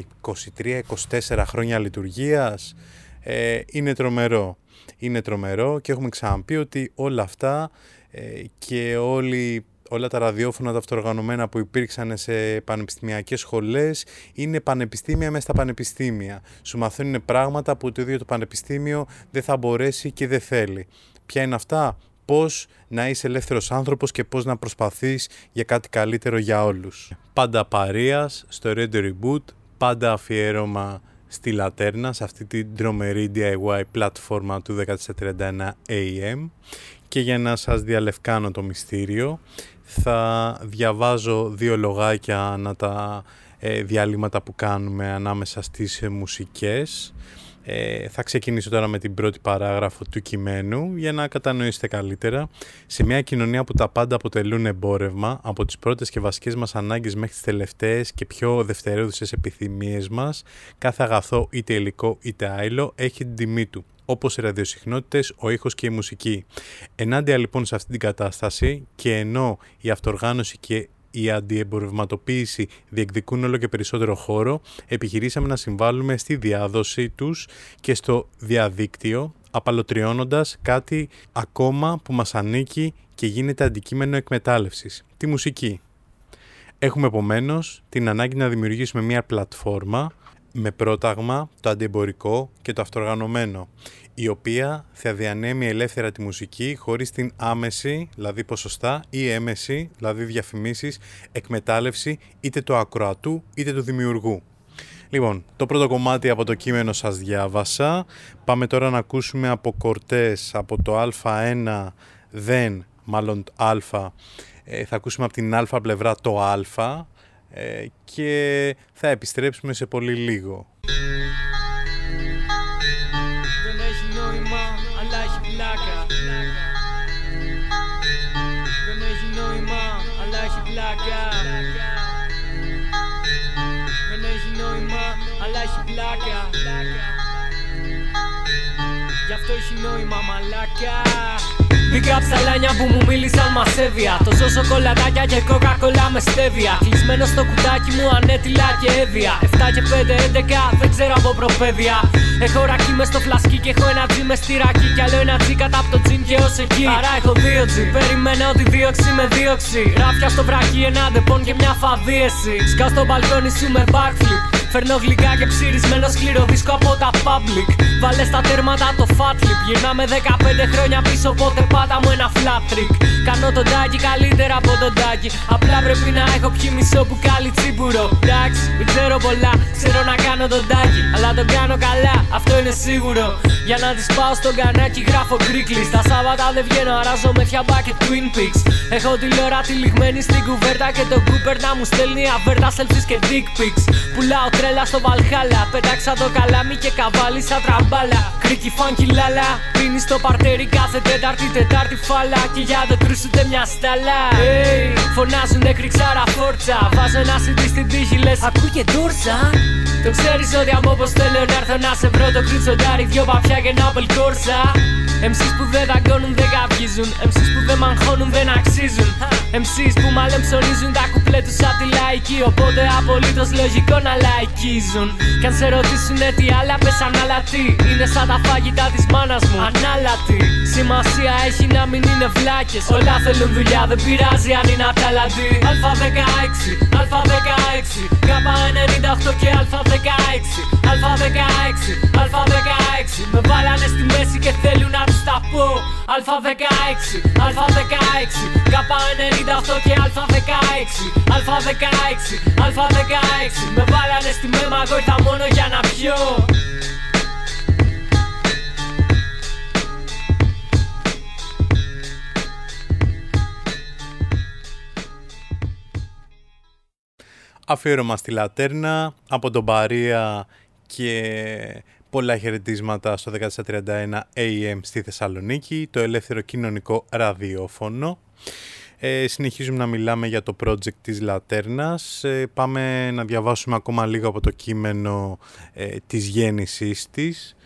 23-24 χρόνια λειτουργίας. Ε, είναι τρομερό. Είναι τρομερό και έχουμε ξαναπεί ότι όλα αυτά ε, και όλοι όλα τα ραδιόφωνα τα αυτοργανωμένα που υπήρξαν σε πανεπιστημιακές σχολές είναι πανεπιστήμια μέσα στα πανεπιστήμια. Σου μαθαίνουν πράγματα που το ίδιο το πανεπιστήμιο δεν θα μπορέσει και δεν θέλει. Ποια είναι αυτά; πώς να είσαι ελεύθερος άνθρωπος και πώς να προσπαθείς για κάτι καλύτερο για όλους. Πάντα παρείας στο Radio Reboot, πάντα αφιέρωμα στη Λατέρνα, σε αυτή την τρομερή DIY πλατφόρμα του 1431 AM και για να σας διαλευκάνω το μυστήριο θα διαβάζω δύο λογάκια ανά τα ε, διαλύματα που κάνουμε ανάμεσα στις ε, μουσικές ε, θα ξεκινήσω τώρα με την πρώτη παράγραφο του κειμένου για να κατανοήσετε καλύτερα. Σε μια κοινωνία που τα πάντα αποτελούν εμπόρευμα, από τις πρώτες και βασικές μας ανάγκες μέχρι τις τελευταίες και πιο δευτερεύουσες επιθυμίες μας, κάθε αγαθό είτε υλικό είτε άϊλο έχει την τιμή του όπως οι ραδιοσυχνότητες, ο ήχος και η μουσική. Ενάντια λοιπόν σε αυτή την κατάσταση και ενώ η αυτοργάνωση και η αντιεμπορευματοποίηση διεκδικούν όλο και περισσότερο χώρο, επιχειρήσαμε να συμβάλλουμε στη διάδοση τους και στο διαδίκτυο, απαλωτριώνοντας κάτι ακόμα που μας ανήκει και γίνεται αντικείμενο εκμετάλλευσης, τη μουσική. Έχουμε επομένως την ανάγκη να δημιουργήσουμε μια πλατφόρμα με πρόταγμα το αντιεμπορικό και το αυτοργανωμένο, η οποία θα διανέμει ελεύθερα τη μουσική χωρίς την άμεση, δηλαδή ποσοστά, ή έμεση, δηλαδή διαφημίσεις, εκμετάλλευση είτε του ακροατού είτε του δημιουργού. Λοιπόν, το πρώτο κομμάτι από το κείμενο σας διάβασα. Πάμε τώρα να ακούσουμε από κορτές από το α1 δεν, μάλλον α, ε, θα ακούσουμε από την α πλευρά το α ε, και θα επιστρέψουμε σε πολύ λίγο. Δεν έχει νόημα, αλλά έχει πλάκα. Δεν έχει νόημα, αλλά έχει πλάκα. Δεν έχει νόημα, αλλά έχει πλάκα. Γι' αυτό έχει νόημα, μαλάκα. Μπήκα ψαλάνια που μου μίλησαν μασέβια. Το ζω σοκολατάκια και κοκακόλα με στέβια. Κλεισμένο στο κουτάκι μου ανέτειλα και έβια. 7 και 5, 11, δεν ξέρω από προπαίδεια. Έχω ρακί μες στο φλασκί και έχω ένα τζι μες στυράκι. Κι άλλο ένα τζι κατά από το τζιν και ως εκεί. Άρα έχω δύο τζι. Περιμένω τη δίωξη με δίωξη. Ράφια στο βρακί, ένα ντεπών και μια φαδίεση. Σκάω στο μπαλκόνι σου με backflip. Φέρνω γλυκά και ψυρισμένο σκληρό δίσκο από τα public. Βάλε στα τέρματα το fat lip. Γυρνάμε 15 χρόνια πίσω, πότε πάτα μου ένα flat trick. Κάνω τον τάκι καλύτερα από τον τάκι. Απλά πρέπει να έχω πιει μισό που κάλι τσίπουρο. Εντάξει, δεν ξέρω πολλά, ξέρω να κάνω τον τάκι. Αλλά τον κάνω καλά, αυτό είναι σίγουρο. Για να της πάω στον κανάκι γράφω κρύκλι. Τα Σάββατα δεν βγαίνω, αράζω με φιαμπά και Twin Peaks. Έχω τη λόρα τυλιγμένη στην κουβέρτα και το κούπερ να μου στέλνει αβέρτα selfies και dick pics. Πουλάω τρέλα στο Βαλχάλα. Πέταξα το καλάμι και καβάλι σαν τραμπάλα. Κρίκι φάνκι λάλα. Πίνεις στο παρτέρι κάθε Τέταρτη, Τετάρτη φάλα. Και για το κρούς ούτε μια στάλα. Hey, φωνάζουν κρυξάρα φόρτσα. Βάζω ένα CD στην τύχη λες. Ακούγε τούρσα. Το ξέρεις ότι από όπως θέλω να έρθω να σε βρω το κρυτσοντάρι. Δυο παπιά και ένα κόρσα. MCs που δεν δαγκώνουν δεν καυγίζουν. MCs που δεν μαγχώνουν δεν αξίζουν. MCs που μάλλον ψωνίζουν τα κουπλέ τους σαν τη λαϊκή. Οπότε απολύτως λογικό να λαϊκίζουν. Κι αν σε ρωτήσουν τι άλλα πέσαν άλλα τι. Είναι σαν τα φαγητά της μάνας μου. Ανάλατη. Σημασία έχει να μην είναι βλάκες. Όλα θέλουν δουλειά, δεν πειράζει αν είναι αταλαντή. Α16, Α16, K98 και Α16. Α16, Α16. Με βάλανε στη μέση και θέλουν να τους τα πω. Α16, Α16, K98 και Α16. Α16, Α16. Με βάλανε στη μέμα, εγώ ήρθα μόνο για να πιω. Αφιέρωμα στη Λατέρνα από τον Παρία και πολλά χαιρετίσματα στο 1431 AM στη Θεσσαλονίκη, το ελεύθερο κοινωνικό ραδιόφωνο. Ε, συνεχίζουμε να μιλάμε για το project της Λατέρνας. Ε, πάμε να διαβάσουμε ακόμα λίγο από το κείμενο ε, της γέννησής της.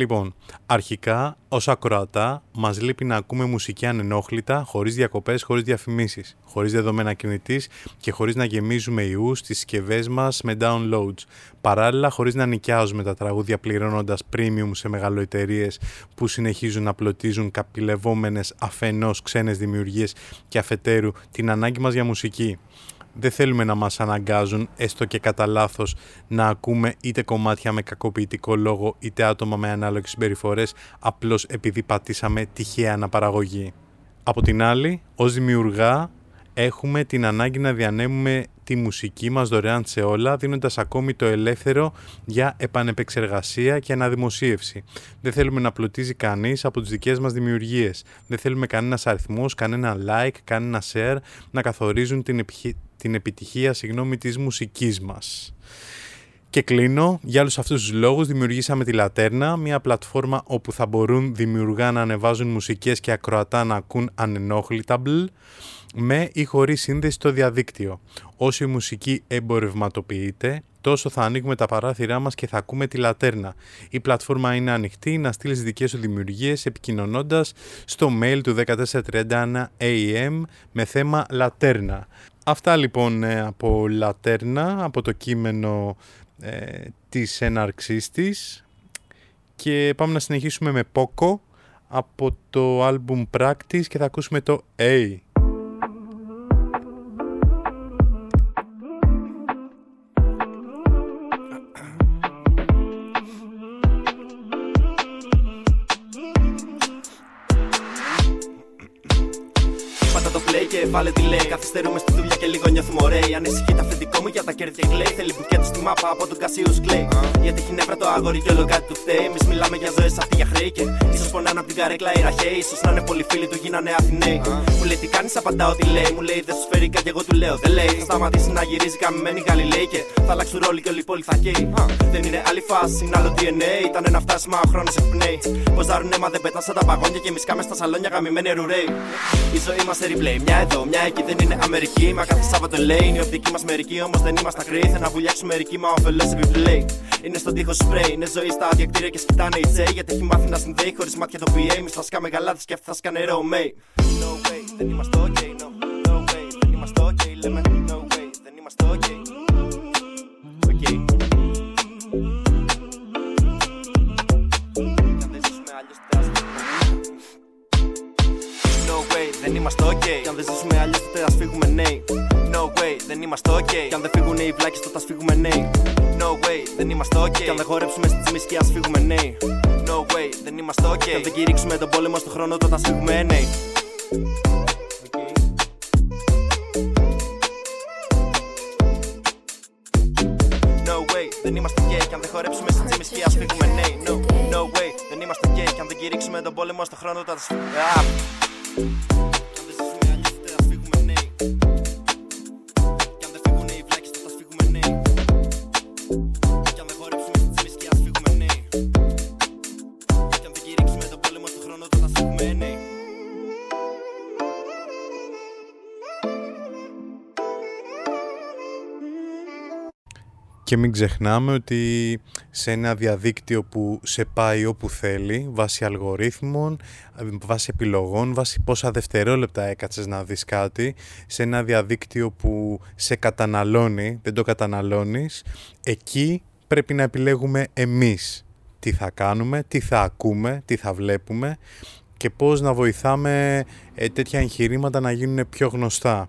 Λοιπόν, αρχικά, ως ακροατά, μας λείπει να ακούμε μουσική ανενόχλητα, χωρίς διακοπές, χωρίς διαφημίσεις, χωρίς δεδομένα κινητής και χωρίς να γεμίζουμε ιούς στις συσκευές μας με downloads. Παράλληλα, χωρίς να νοικιάζουμε τα τραγούδια πληρώνοντας premium σε μεγαλοεταιρείες που συνεχίζουν να πλωτίζουν καπηλευόμενες αφενός ξένες δημιουργίες και αφετέρου την ανάγκη μας για μουσική δεν θέλουμε να μας αναγκάζουν, έστω και κατά λάθος να ακούμε είτε κομμάτια με κακοποιητικό λόγο, είτε άτομα με ανάλογες συμπεριφορές, απλώς επειδή πατήσαμε τυχαία αναπαραγωγή. Από την άλλη, ως δημιουργά έχουμε την ανάγκη να διανέμουμε τη μουσική μας δωρεάν σε όλα, δίνοντας ακόμη το ελεύθερο για επανεπεξεργασία και αναδημοσίευση. Δεν θέλουμε να πλωτίζει κανείς από τις δικές μας δημιουργίες. Δεν θέλουμε κανένας αριθμός, κανένα like, κανένα share να καθορίζουν την, επιχει- την επιτυχία συγγνώμη, της μουσικής μας. Και κλείνω, για όλους αυτούς τους λόγους δημιουργήσαμε τη Λατέρνα, μια πλατφόρμα όπου θα μπορούν δημιουργά να ανεβάζουν μουσικές και ακροατά να ακούν unenochlitable, με ή χωρίς σύνδεση στο διαδίκτυο. Όσο η μουσική εμπορευματοποιείται, τόσο θα ανοίγουμε τα παράθυρά μας και θα ακούμε τη Λατέρνα. Η πλατφόρμα είναι ανοιχτή να στείλεις δικές σου δημιουργίες επικοινωνώντας στο mail του 1431 AM με θέμα Λατέρνα. Αυτά λοιπόν ε, από Λατέρνα, από το κείμενο ε, της έναρξής της και πάμε να συνεχίσουμε με Poco από το album Practice και θα ακούσουμε το A. Πάτα το play και βάλε τη λέει. Καθυστερούμε στη δουλειά και λίγο νιώθουμε ωραίοι. Ανησυχεί τα αφεντικό μου για τα κέρδη και κλαίει. Θέλει μπουκέτο στη μάπα από τον Κασίους Κλέη. Γιατί έχει νεύρα το αγόρι και όλο κάτι του φταίει. Εμείς μιλάμε για ζωές αυτοί για χρέη και ίσως πονάνε από την καρέκλα οι ραχαίοι. σω να είναι πολλοί φίλοι του γίνανε Αθηναίοι. Μου λέει τι κάνεις, απαντάω τι λέει. Μου λέει δεν σου φέρει κάτι, εγώ του λέω δεν λέει. Θα σταματήσει να γυρίζει καμημένη Γαλιλαίοι και θα αλλάξουν ρόλοι και όλη η πόλη θα καίει. Δεν είναι άλλη φάση, είναι άλλο DNA. Ήταν ένα φτάσμα, ο χρόνος εκπνέει. Πώ δάρουν αίμα δεν πετάς σαν τα παγόνια και εμείς κάμε στα σαλόνια γαμημένοι ρουρέι. Η ζωή μας replay, μια εδώ, μια εκεί δεν είναι Αμερική. Μα κάθε Σάββατο λέει είναι η οπτική μας μερική. Όμως δεν είμαστε ακραίοι, θα να βουλιάξουμε μερικοί. Μα ωφελέ επιπλέει. Είναι στον τοίχο σπρέι, είναι ζωή στα άδεια κτίρια και σκητάνε οι τσέι. Γιατί έχει μάθει να συνδέει χωρίς μάτια το PA. Εμεί θα σκάμε γαλάτι και αυτοί θα σκάνε ρομέι. No way, δεν είμαστε ok, no. No way, δεν είμαστε ok, λέμε. No way, δεν είμαστε ok. Ok. Είμαστε ok. Κι αν δεν ζήσουμε αλλιώς τότε ας φύγουμε νέοι. No way, δεν είμαστε ok. Κι αν δεν φύγουν οι βλάκες τότε ας φύγουμε νέοι. No way, δεν είμαστε ok. Κι αν δεν χορέψουμε στις τσιμισκέ ας φύγουμε νέοι. No way, δεν είμαστε ok. Κι αν δεν κηρύξουμε τον πόλεμο στον χρόνο τότε ας φύγουμε νέοι. No way, δεν είμαστε gay. Κι αν δεν χορέψουμε στις τσιμισκέ ας φύγουμε νέοι. No, no way, δεν είμαστε gay. Κι αν δεν κηρύξουμε τον πόλεμο στον χρόνο τότε α Και μην ξεχνάμε ότι σε ένα διαδίκτυο που σε πάει όπου θέλει, βάσει αλγορίθμων, βάσει επιλογών, βάσει πόσα δευτερόλεπτα έκατσες να δεις κάτι, σε ένα διαδίκτυο που σε καταναλώνει, δεν το καταναλώνεις, εκεί πρέπει να επιλέγουμε εμείς τι θα κάνουμε, τι θα ακούμε, τι θα βλέπουμε και πώς να βοηθάμε ε, τέτοια εγχειρήματα να γίνουν πιο γνωστά.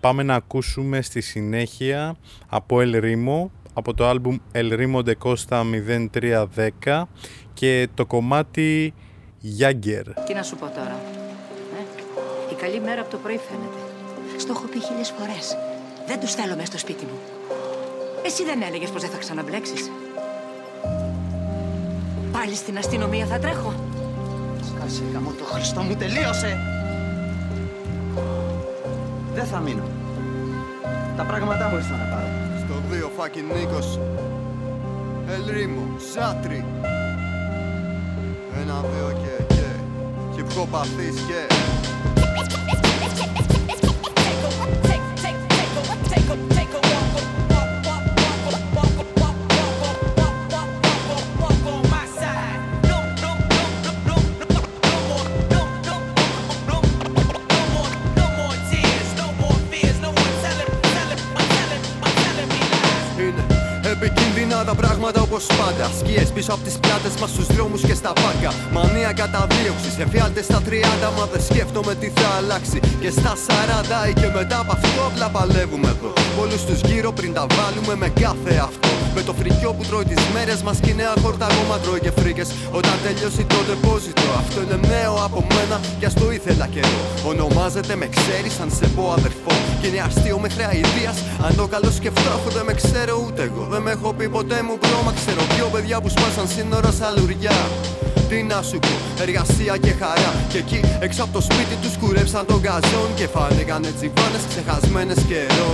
Πάμε να ακούσουμε στη συνέχεια από El Rimo, από το άλμπουμ El Rimo de Costa 0310 και το κομμάτι Jagger. Τι να σου πω τώρα. Ε; Η καλή μέρα από το πρωί φαίνεται. Στο έχω πει χίλιες φορές. Δεν τους θέλω μέσα στο σπίτι μου. Εσύ δεν έλεγες πως δεν θα ξαναμπλέξεις. Πάλι στην αστυνομία θα τρέχω. Σκάσε γαμώ το Χριστό μου τελείωσε. Δεν θα μείνω. Τα πράγματά μου ήρθαν να πάρω. Στο 2 fucking Νίκος Ελρίμο, Ζάτρι Ένα, δύο και και Χυπχοπαθής και πράγματα όπως πάντα. Σκιές πίσω από τις πλάτες μας στους δρόμους και στα πάρκα Μανία καταδίωξης, εφιάλτες στα 30 Μα δεν σκέφτομαι τι θα αλλάξει. Και στα 40 ή και μετά από αυτό απλά παλεύουμε εδώ. Όλους τους γύρω πριν τα βάλουμε με κάθε αυτό Με το φρικιό που τρώει τις μέρες μας και η νέα χόρτα ακόμα τρώει και φρίκες. Όταν τελειώσει το ντεπόζιτο Αυτό είναι νέο από μένα κι ας το ήθελα καιρό Ονομάζεται με ξέρεις αν σε πω αδερφό Και είναι αστείο μέχρι αηδίας Αν το καλός σκεφτώ αφού δεν με ξέρω ούτε εγώ. Δεν με έχω πει ποτέ μου πρόμα Ξέρω δυο παιδιά που σπάσαν σύνορα σαν λουριά. Τι να σου πω, εργασία και χαρά. Και εκεί έξω από το σπίτι τους κουρέψαν τον καζόν Και φάνηκαν τσιβάνες ξεχασμένες καιρό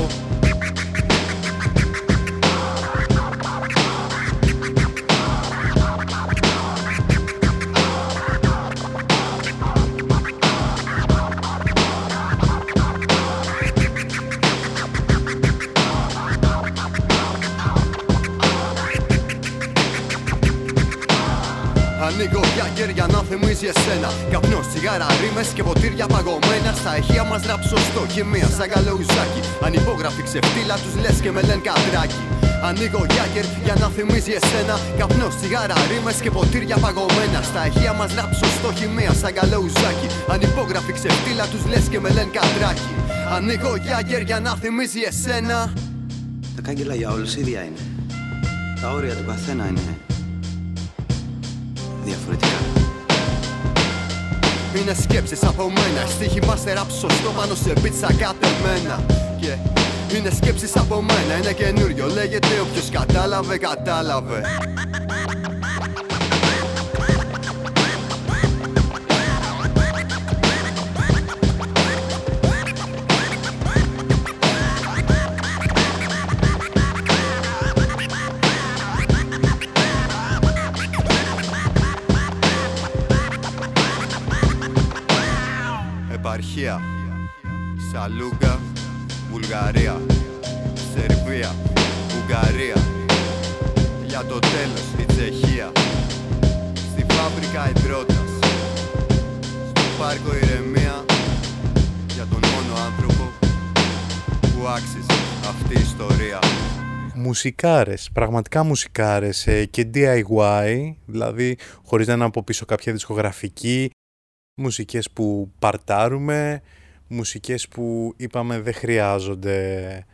θυμίζει εσένα Καπνό, τσιγάρα, ρήμες και ποτήρια παγωμένα. Στα ηχεία μας ράψω στο χημεία σαν καλοουζάκι Ανυπόγραφη ξεφτύλα τους λες και με λένε καδράκι Ανοίγω γιάγκερ για να θυμίζει εσένα. Καπνό, τσιγάρα, ρήμες και ποτήρια παγωμένα. Στα ηχεία μας ράψω στο χημεία σαν καλοουζάκι Ανυπόγραφη ξεφτύλα τους λες και με λένε καδράκι Ανοίγω γιάγκερ για να θυμίζει εσένα. Τα κάγκελα για όλους ίδια είναι. Τα όρια του καθένα είναι διαφορετικά. Είναι σκέψεις από μένα. Στίχη μας ράψω στο πάνω σε πίτσα κατεμένα Και είναι σκέψεις από μένα Είναι καινούριο λέγεται όποιος κατάλαβε κατάλαβε Επαρχία Σαλούγκα Βουλγαρία Σερβία Ουγγαρία. Για το τέλος η Τσεχία Στη φάμπρικα υδρότας Στο πάρκο ηρεμία Για τον μόνο άνθρωπο Που άξιζε αυτή η ιστορία. Μουσικάρες, πραγματικά μουσικάρες ε, και DIY, δηλαδή χωρίς να είναι από πίσω κάποια δισκογραφική, μουσικές που παρτάρουμε, μουσικές που είπαμε δεν χρειάζονται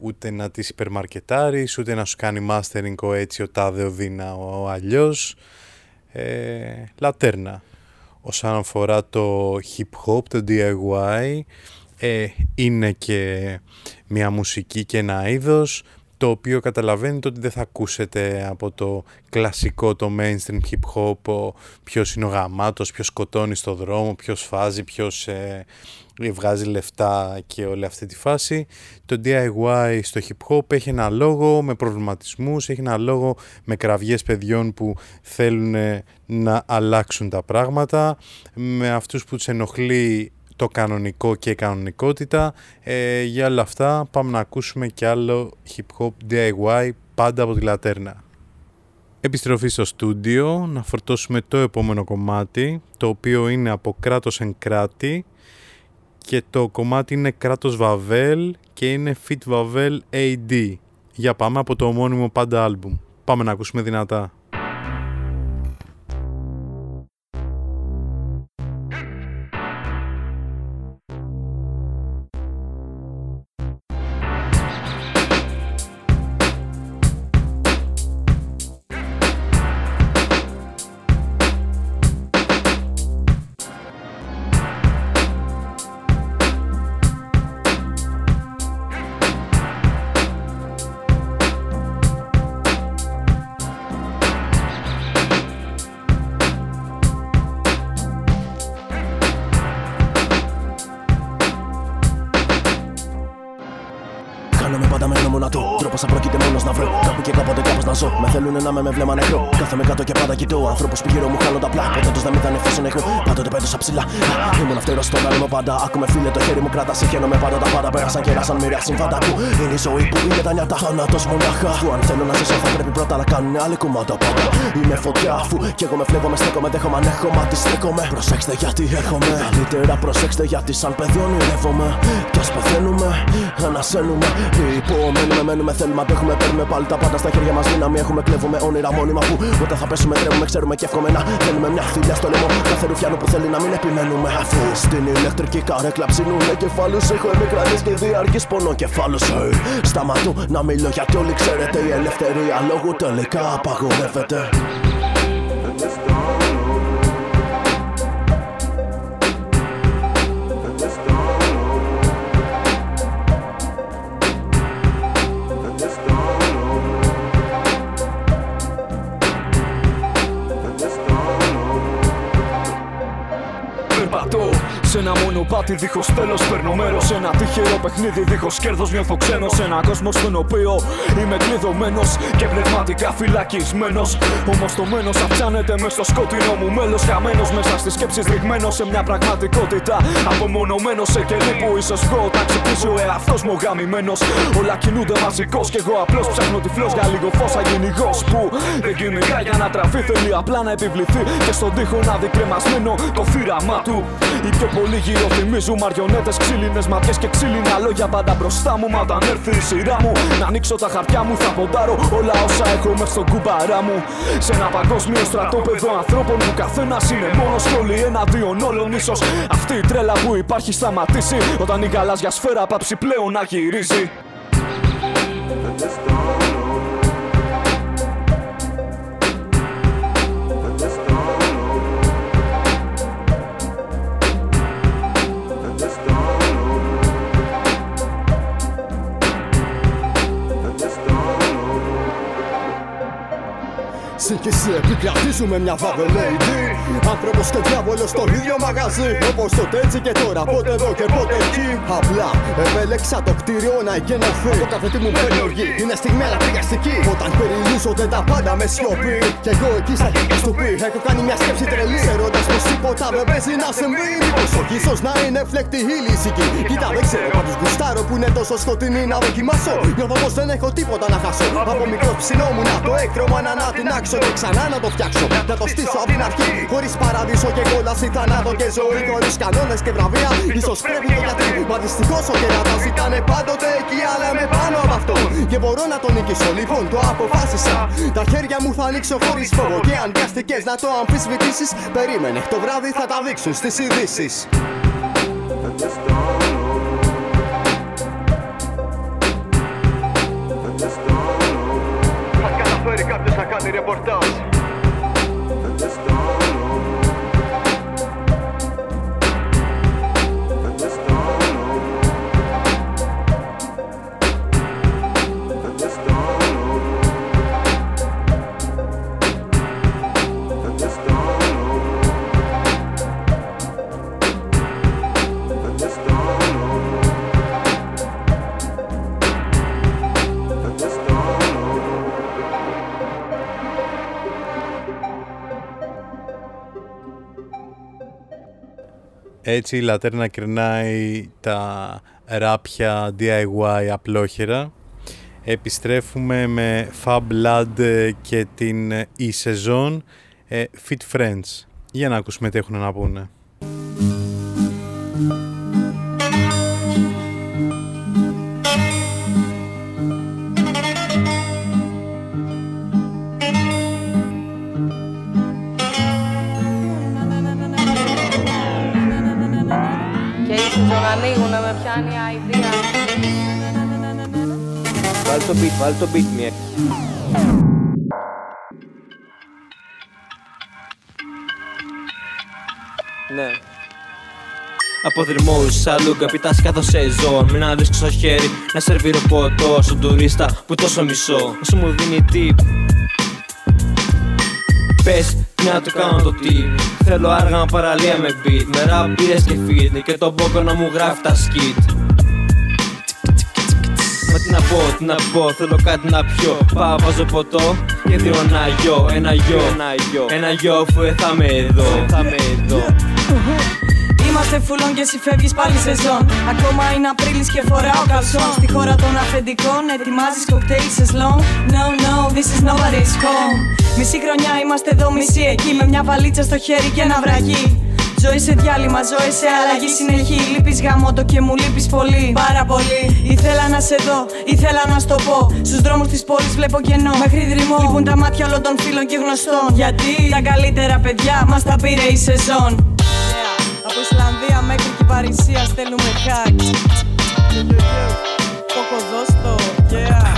ούτε να τις υπερμαρκετάρεις, ούτε να σου κάνει mastering ο έτσι, ο τάδε, ο δίνα, ο αλλιώς. Ε, λατέρνα. Όσον αφορά το hip hop, το DIY, ε, είναι και μια μουσική και ένα είδος το οποίο καταλαβαίνετε ότι δεν θα ακούσετε από το κλασικό, το mainstream hip hop, ο ποιος είναι ο γαμάτος, ποιος σκοτώνει στο δρόμο, ποιος φάζει, ποιος ε, βγάζει λεφτά και όλη αυτή τη φάση. Το DIY στο hip hop έχει ένα λόγο με προβληματισμούς, έχει ένα λόγο με κραυγές παιδιών που θέλουν να αλλάξουν τα πράγματα, με αυτούς που τους ενοχλεί το κανονικό και η κανονικότητα. Ε, για όλα αυτά πάμε να ακούσουμε και άλλο hip hop DIY πάντα από τη Λατέρνα. Επιστροφή στο στούντιο, να φορτώσουμε το επόμενο κομμάτι, το οποίο είναι από κράτος εν κράτη και το κομμάτι είναι κράτος Βαβέλ και είναι Fit Βαβέλ AD. Για πάμε από το ομώνυμο πάντα άλμπουμ. Πάμε να ακούσουμε δυνατά. Απλά. Ποτέ τους να μην θα εφόσον έχω. Πάντοτε πέτωσα ψηλά. Α, Ήμουν αυτέρο στον άλλο πάντα. Άκουμε φίλε το χέρι μου κράτα. Συγχαίρομαι πάντα τα πάντα. Πέρασαν και σαν μοιραία συμβάντα που είναι η ζωή που είναι τα νιάτα. Θάνατος μονάχα. Που αν θέλω να ζήσω θα πρέπει πρώτα να κάνουν άλλοι κουμάτα πάντα. Είμαι φωτιά αφού κι εγώ με φλέγομαι, στέκομαι, δέχομαι, ανέχομαι, τι στέκομαι. Προσέξτε γιατί έρχομαι. Καλύτερα προσέξτε γιατί σαν παιδί ονειρεύομαι. Κι ας πεθαίνουμε, ανασένουμε. Τι πω, μένουμε, μένουμε, θέλουμε, αντέχουμε, παίρνουμε πάλι τα πάντα στα χέρια μας. Δύναμη έχουμε, κλέβουμε όνειρα μόνιμα που όταν θα πέσουμε τρέμουμε, ξέρουμε και εύχομαι να θέλουμε μια χθιλιά στο λαιμό. Κάθε ρουφιάνο που θέλει να μην επιμένουμε. Αφού στην ηλεκτρική καρέκλα ψηνούνε κεφάλους. Έχω εμικρανεί και διαρκής πόνο κεφάλους. Hey, σταματώ να μιλώ γιατί όλοι ξέρετε η ελευθερία λόγου τελικά απαγορεύεται. Σε ένα μονοπάτι δίχως τέλος. Παίρνω μέρος σε ένα τυχερό παιχνίδι δίχως κέρδος. Νιώθω ξένος σε ένα κόσμο στον οποίο είμαι κλειδωμένος και πνευματικά φυλακισμένος. Όμω το μένο αυξάνεται μες στο σκοτεινό μου μέλος. Χαμένος μέσα στι σκέψει, ρηγμένο σε μια πραγματικότητα. Απομονωμένος σε κελί που ίσως βγω όταν ξυπνήσει ο εαυτό μου γαμημένος. Όλα κινούνται μαζικό και εγώ απλώς ψάχνω τυφλός για λίγο φως. Θα γίνει γος που δεν κυνηγά για να τραφεί. Θέλει απλά να επιβληθεί και στον τοίχο να δει κρεμασμένο το φύραμα του. Οι πιο πολλοί γύρω θυμίζουν μαριονέτες, ξύλινες ματιέ και ξύλινα λόγια πάντα μπροστά μου. Μα όταν έρθει η σειρά μου να ανοίξω τα χαρτιά μου, θα ποντάρω όλα όσα έχω μέσα στον κουμπαρά μου. Σε ένα παγκόσμιο στρατόπεδο ανθρώπων που καθένας είναι μόνος και όλοι εναντίον όλων. ίσως αυτή η τρέλα που υπάρχει σταματήσει όταν η γαλάζια σφαίρα πάψει πλέον να γυρίζει. C'est que c'est plus clair des sous même n'y a Άνθρωπος και διάβολος στο ίδιο μαγαζί. Όπως τότε έτσι και τώρα, πότε εδώ και πότε εκεί. Απλά επέλεξα το κτίριο να εγκαινωθεί Το καθετή μου παίρνει οργή, είναι στιγμή αναπληγαστική Όταν περιλούσονται τα πάντα με σιωπή. Κι εγώ εκεί στα χέρια του πει Έχω κάνει μια σκέψη τρελή. Ξέροντας πως τίποτα δεν παίζει να συμβεί Μήπω όχι, ίσω να είναι φλεκτη η λύσικη. Κοίτα, δεν ξέρω πάντως γουστάρω που είναι τόσο σκοτεινή να δοκιμάσω. Νιώθω πως δεν έχω τίποτα να χάσω. Από μικρός ψινόμουν το έκτρωμα να ανατινάξω. Και ξανά να το φτιάξω. Να το στήσω από την αρχή. Χωρί παράδεισο και κόλαση, θανάτο και ζωή. Χωρί κανόνες και βραβεία. σω πρέπει το γιατί. Μα δυστυχώ ο κερατάς ήταν πάντοτε εκεί, αλλά με πάνω από αυτό. Και μπορώ να το νικήσω, λοιπόν το αποφάσισα. Τα χέρια μου θα ανοίξω χωρίς φόβο. Και αν βιαστικέ να το αμφισβητήσεις, περίμενε. Το βράδυ θα τα δείξουν στις ειδήσεις. Θα καταφέρει κάποιος να κάνει ρεπορτάζ Έτσι η Λατέρνα κρινάει τα ράπια DIY απλόχερα. Επιστρέφουμε με Fab Lad και την e-Sezon Fit Friends. Για να ακούσουμε τι έχουν να πούνε. Ίσως να ανοίγουνε με πιάνει η αηδία. Βάλ το beat, βάλ το beat μια. Ναι. Από δρυμμούς αλλού πιτάς κάθε σεζόν Μην να δεις στο χέρι να σερβίρω ποτό Στον τουρίστα που τόσο μισώ Όσο μου δίνει tip Πες να του κάνω το tip Θέλω άργα παραλία με beat. Με rap πήρες και fit Και τον πόκο να μου γράφει τα skit. Μα τι να πω, τι να πω, θέλω κάτι να πιω. Πάω βάζω ποτό και δύο ένα γιο, ένα γιο Ένα γιο αφού θα με εδώ, θα με εδώ Είμαστε φουλών και εσύ φεύγεις πάλι σεζόν. Ακόμα είναι Απρίλης και φοράω καλσόν. Στη χώρα των αφεντικών ετοιμάζεις κοκτέιλ σε slow. No, no, this is nobody's home. Μισή χρονιά είμαστε εδώ, μισή εκεί. Με μια βαλίτσα στο χέρι και ένα βραγί. Ζωή σε διάλειμμα, ζωή σε αλλαγή συνεχή. Λείπεις γαμότο και μου λείπεις πολύ. Πάρα πολύ. Ήθελα να σε δω, ήθελα να στο πω. Στους δρόμους της πόλης βλέπω κενό. Μέχρι δρυμό. Λείπουν τα μάτια όλων των φίλων και γνωστών. Γιατί τα καλύτερα παιδιά μας τα πήρε η σεζόν. Από Ισλανδία μέχρι και Παρισία στέλνουμε hack. Ποκοδόστο, yeah.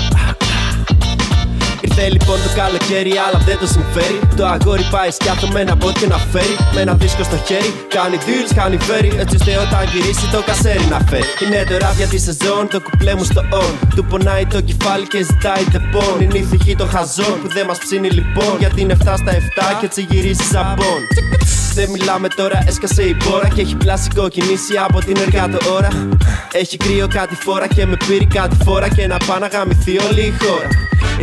Ήρθε λοιπόν το καλοκαίρι, αλλά δεν το συμφέρει. Το αγόρι πάει σκιάθο με ένα μπότ και να φέρει. Με ένα δίσκο στο χέρι, κάνει deals, κάνει φέρει. Έτσι ώστε όταν γυρίσει το κασέρι να φέρει. Είναι τώρα για της σεζόν, το κουπλέ μου στο on. Του πονάει το κεφάλι και ζητάει τεπών. Είναι η θυχή των χαζών που δεν μας ψήνει λοιπόν. Γιατί είναι 7 στα 7 και έτσι γυρίζει ζαμπόν. Δεν μιλάμε τώρα, έσκασε η πόρα και έχει πλάσικο κινήσει από την εργάτο ώρα. Έχει κρύο κάτι φορά και με πήρε κάτι φορά και να πάει να γαμηθεί όλη η χώρα.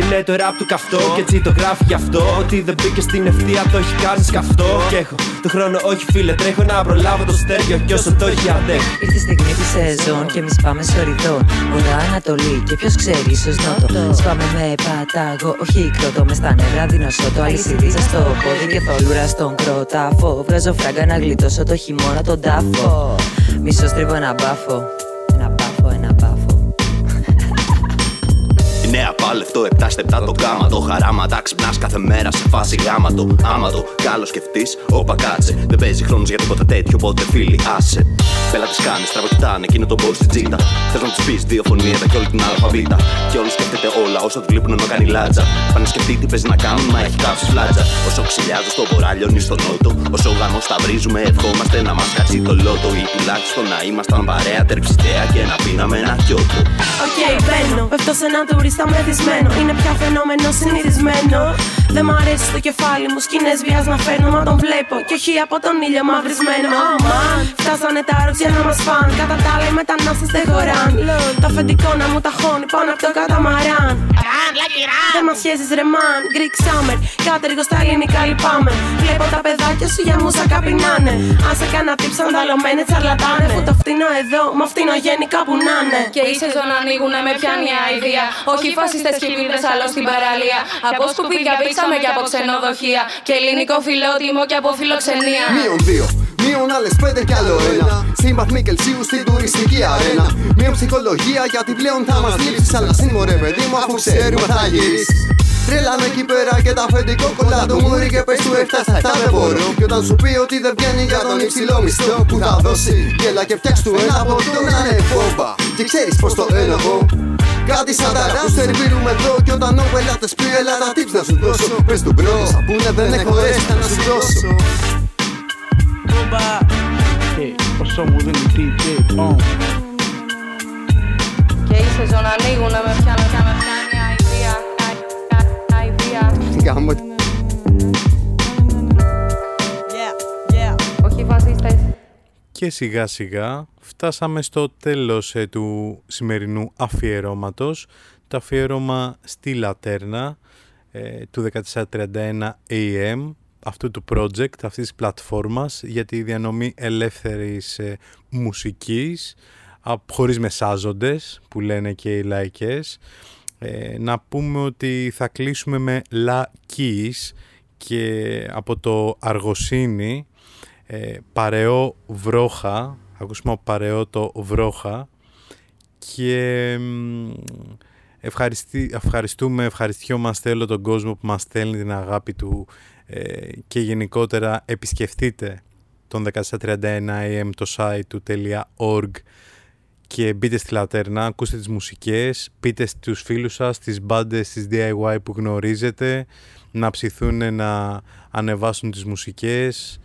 Είναι το ραπ του καυτό και έτσι το γράφει γι' αυτό. Ότι δεν μπήκε στην ευθεία το έχει κάνει σκαυτό. Και έχω το χρόνο, όχι φίλε, τρέχω να προλάβω το στέργιο και όσο το έχει αντέχω. Ήρθε η στιγμή της σεζόν και εμείς πάμε στο ριδόν. Βορρά Ανατολή και ποιος ξέρει, ίσως νότο. Σπάμε με πατάγο, όχι κρότο. Μες στα νερά δίνωσο το αλυσιδίζα στο πόδι και θολούρα στον κρόταφο. Βγάζω φράγκα να γλιτώσω το χειμώνα τον τάφο. Μισό στρίβω ένα μπάφο. Ένα μπάφο, ένα μπάφο. Είναι απάλευτο 7 στεπτά το γάμα το χαράματα ξυπνάς κάθε μέρα σε φάση γάματο. Άμα το καλός σκεφτείς, όπα κάτσε. Δεν παίζει χρόνος για τίποτα τέτοιο, οπότε φίλοι άσε. Πέλατε κάνε, τραβοκοιτάνε, εκείνο το μπορεί στην τζίτα. Θες να τους πεις δύο φωνήρα και όλη την αλφαβήτα. Και όλοι σκέφτεται όλα όσο τους λείπουν ενώ κάνει λάτζα. Πάνε σκεφτεί τι παίζει να κάνουν, μα έχει κάψει φλάτζα. Όσο ξυλιάζω στο βορρά, λιώνει στο νότο. Όσο γάμος τα βρίζουμε, ευχόμαστε να μας κάτσει το λότο. Ή τουλάχιστον να ήμασταν παρέα, τερψιτέα και να πίναμε ένα κιότο. Οκ, μπαίνω. Πέφτω σε ένα τουρίστα μεθυσμένο. Είναι πια φαινόμενο συνηθισμένο. Δεν μ' αρέσει το κεφάλι μου, σκηνές βία να φέρνω. Μα τον βλέπω και όχι από τον ήλιο μαυρισμένο. Oh man, φτάσανε τα ρόξια να μας φαν. Κατά τα άλλα οι μετανάστες δεν χωράν. Το αφεντικό να μου ταχώνει πάνω από το καταμαράν. Δεν μας σχέσει ρε man, Greek summer. Κάτι λίγο στα ελληνικά λυπάμαι. Βλέπω τα παιδάκια σου για μουσα καπινάνε. Αν σε κάνα τύψα ανταλωμένε τσαρλατάνε. Αφού το φτύνω εδώ, μα φτύνω γενικά που να είναι. Και η σεζόν ανοίγουνε με πιάνει η αηδία. Όχι φασίστε κυλίδε, άλλο στην παραλία. Από σκουπίδια πήξαμε και από ξενοδοχεία. Και ελληνικό φιλότιμο και από φιλοξενία. Μείον δύο, μείον άλλες πέντε κι άλλο ένα. Σύμπαθμοι Κελσίου στην τουριστική αρένα. Μείον ψυχολογία γιατί πλέον θα μας λείψεις. Αλλά σύμμορε παιδί μου αφού ξέρουμε θα γυρίσεις. Τρέλανε εκεί πέρα και τα αφεντικό κολλά το μούρι και πες του 7 στα 7 δεν μπορώ. Και όταν σου πει ότι δεν βγαίνει για τον υψηλό μισθό που θα δώσει Γέλα και φτιάξ' του ένα ποτό να είναι μπόμπα Και ξέρεις πως το εννοώ Κάτι σαν τα ράπ σερβίρουμε εδώ. Και όταν ο πελάτες πει έλα τα tips να σου δώσω Πες του μπρο, θα πούνε δεν έχω έστα να σου δώσω. Or something within the DJ tone. Και η σεζόν ανοίγουνε με πιάνει και με Γάμο Όχι φασίστες. Και σιγά σιγά φτάσαμε στο τέλος ε, του σημερινού αφιερώματος. Το αφιέρωμα στη Λατέρνα ε, του 1431 AM αυτού του project, αυτής της πλατφόρμας για τη διανομή ελεύθερης ε, μουσικής α, χωρίς μεσάζοντες που λένε και οι λαϊκές. Ε, να πούμε ότι θα κλείσουμε με La Keys και από το Αργοσύνη ε, παρεό βρόχα, ακούσουμε παρεό το βρόχα και ευχαριστή, ευχαριστούμε, ευχαριστιόμαστε όλο τον κόσμο που μας στέλνει την αγάπη του ε, και γενικότερα επισκεφτείτε τον 1431 AM το site του .org και μπείτε στη Λατέρνα, ακούστε τις μουσικές, πείτε στους φίλους σας, τις μπάντες, τις DIY που γνωρίζετε, να ψηθούν να ανεβάσουν τις μουσικές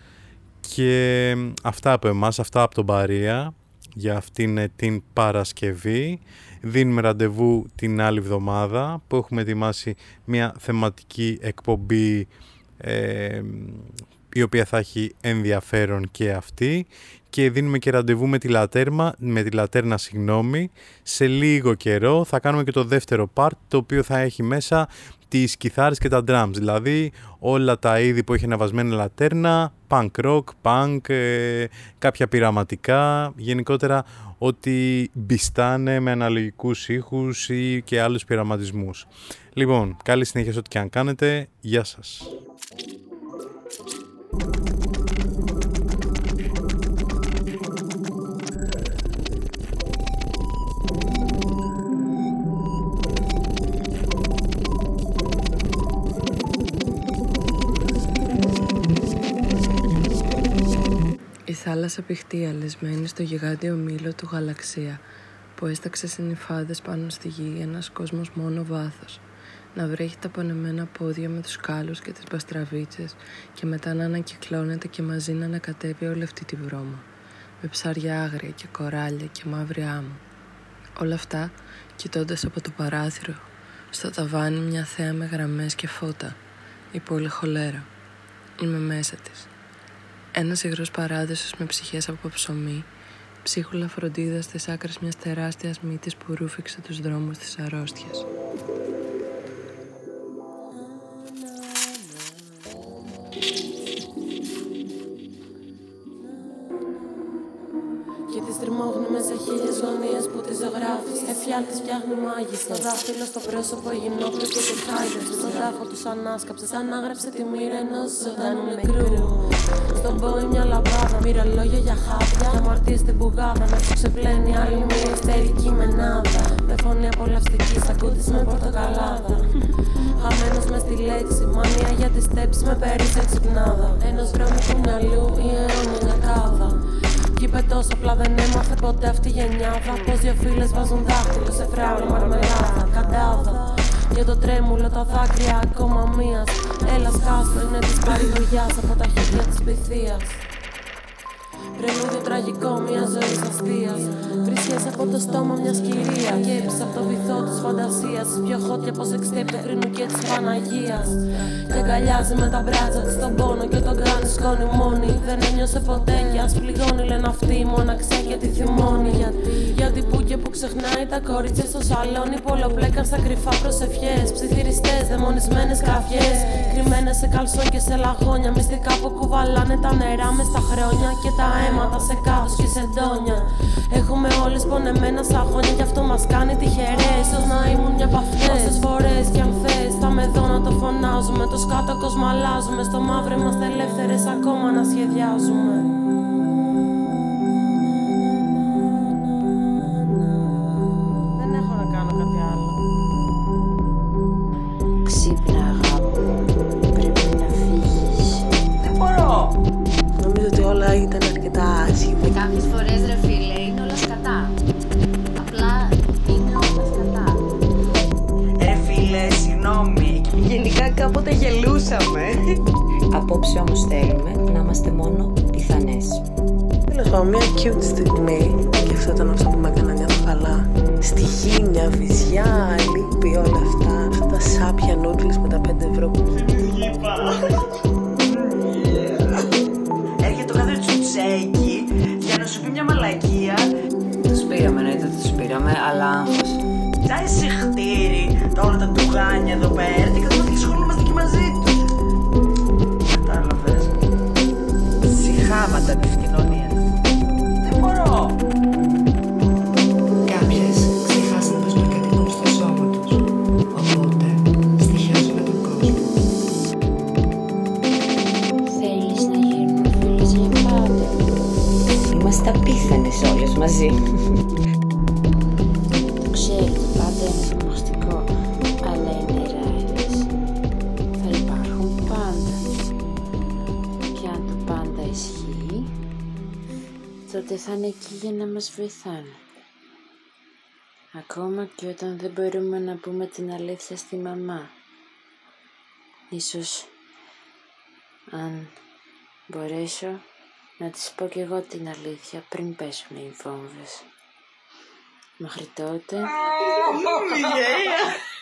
και αυτά από εμάς, αυτά από τον Παρία για αυτήν την Παρασκευή. Δίνουμε ραντεβού την άλλη εβδομάδα που έχουμε ετοιμάσει μια θεματική εκπομπή ε, η οποία θα έχει ενδιαφέρον και αυτή και δίνουμε και ραντεβού με τη, λατέρμα, με τη Λατέρνα συγγνώμη. σε λίγο καιρό θα κάνουμε και το δεύτερο part το οποίο θα έχει μέσα τις κιθάρες και τα drums δηλαδή όλα τα είδη που έχει αναβασμένα Λατέρνα punk rock, punk, ε, κάποια πειραματικά γενικότερα ότι μπιστάνε με αναλογικούς ήχους ή και άλλους πειραματισμούς. Λοιπόν, καλή συνέχεια σε ό,τι και αν κάνετε. Γεια σας. Η θάλασσα πηχτεί αλεσμένη στο γιγάντιο μήλο του γαλαξία που έσταξε συνυφάδες πάνω στη γη ένας κόσμος μόνο βάθος να βρέχει τα πονεμένα πόδια με τους κάλους και τις μπαστραβίτσες και μετά να ανακυκλώνεται και μαζί να ανακατεύει όλη αυτή τη βρώμα με ψάρια άγρια και κοράλια και μαύρη άμμο. Όλα αυτά κοιτώντας από το παράθυρο στο ταβάνι μια θέα με γραμμές και φώτα η πόλη χολέρα. Είμαι μέσα της. Ένας υγρός παράδεισος με ψυχές από ψωμί ψίχουλα φροντίδας στις άκρες μιας τεράστιας μύτης που ρούφηξε τους δρόμους της αρρώστιας. Thank you. Και τις τριμώχνει μέσα χίλιες γωνίες που τις ζωγράφεις. Εφιάλτης φτιάχνει μάγισσα Το δάχτυλο στο πρόσωπο γυμνόπλο και τη χάιδευσε Στον τάφο τους ανάσκαψες. Σαν άγραψε τη μοίρα ενός ζωντανού νεκρού. Στον πόη μια λαμπάδα, μυρολόγια για χάπια Και αμαρτίες στην πουγάδα, να σου ξεπλένει άλλη μια ιστερική μενάδα. Με φωνή απολαυστική, στα κούτης με πορτοκαλάδα. Χαμένος μες στη λέξη, μανία για τις στέψεις με περίσσια ξυπνάδα κι είπε τόσο απλά δεν έμαθε ποτέ αυτή η γενιάδα Πως δύο φίλες βάζουν δάχτυλο σε φράουλα μαρμελάδα. Καντάδα για το τρέμουλο τα δάκρυα ακόμα μίας. Έλας σκάστο είναι της παρηγοριάς από τα χέρια της πυθίας Πρελούδιο τραγικό μια ζωή αστείας. Βρίσκεσαι από το στόμα μιας κυρίας. Και έπεισα από το βυθό της φαντασίας. Πιο χώτια πως εξτέπει το κρίνου και της Παναγίας. Και αγκαλιάζει με τα μπράτσα της τον πόνο και τον κάνει σκόνη μόνη. Δεν ένιωσε ποτέ κι ας πληγώνει, λένε αυτή η μοναξιά και τη θυμώνει. Γιατί, γιατί που και που ξεχνάει τα κορίτσια στο σαλόνι. Πολλοπλέκαν στα κρυφά προσευχές. Ψιθυριστές, δαιμονισμένες καφιές. Κρυμμένες σε καλσόν και σε λαγόνια. Μυστικά που κουβαλάνε τα νερά μες στα χρόνια και τα αίματα σε κάδους και σε ντόνια. Έχουμε όλες πονεμένα σαγόνια και αυτό μας κάνει τυχερές. Ίσως να ήμουν μια από αυτές Όσες φορές κι αν θες θα με δω να το φωνάζουμε. Το σκάτω κόσμο αλλάζουμε Στο μαύρο είμαστε ελεύθερες ακόμα να σχεδιάζουμε Απόψε όμως θέλουμε να είμαστε μόνο πιθανές. Τέλος πάντων, μια cute στιγμή και αυτό ήταν αυτό που με έκανε να νιώθω καλά. Στη γη, μια βυζιά, λύπη, όλα αυτά. Αυτά τα σάπια νούτλες με τα 5 ευρώ που Έρχεται το κάθε τσουτσέκι για να σου πει μια μαλακία. Τους πήραμε, εννοείται ότι τους πήραμε, αλλά άγχος. Τσάι σε χτύρι, τα όλα τα τουγάνια εδώ πέρα Συχάματα επικοινωνία. Δεν μπορώ. Κάποιες ξεχάσαν πως ναρκωτικούν στο σώμα τους Οπότε στοιχειάζουν τον κόσμο Θέλεις να γίνουμε φίλες για πάντα Είμαστε απίθανες όλες μαζί. Τότε θα είναι εκεί για να μας βοηθάνε Ακόμα και όταν δεν μπορούμε να πούμε την αλήθεια στη μαμά. Ίσως, αν μπορέσω, να της πω κι εγώ την αλήθεια πριν πέσουν οι βόμβες. Μέχρι τότε... Yeah.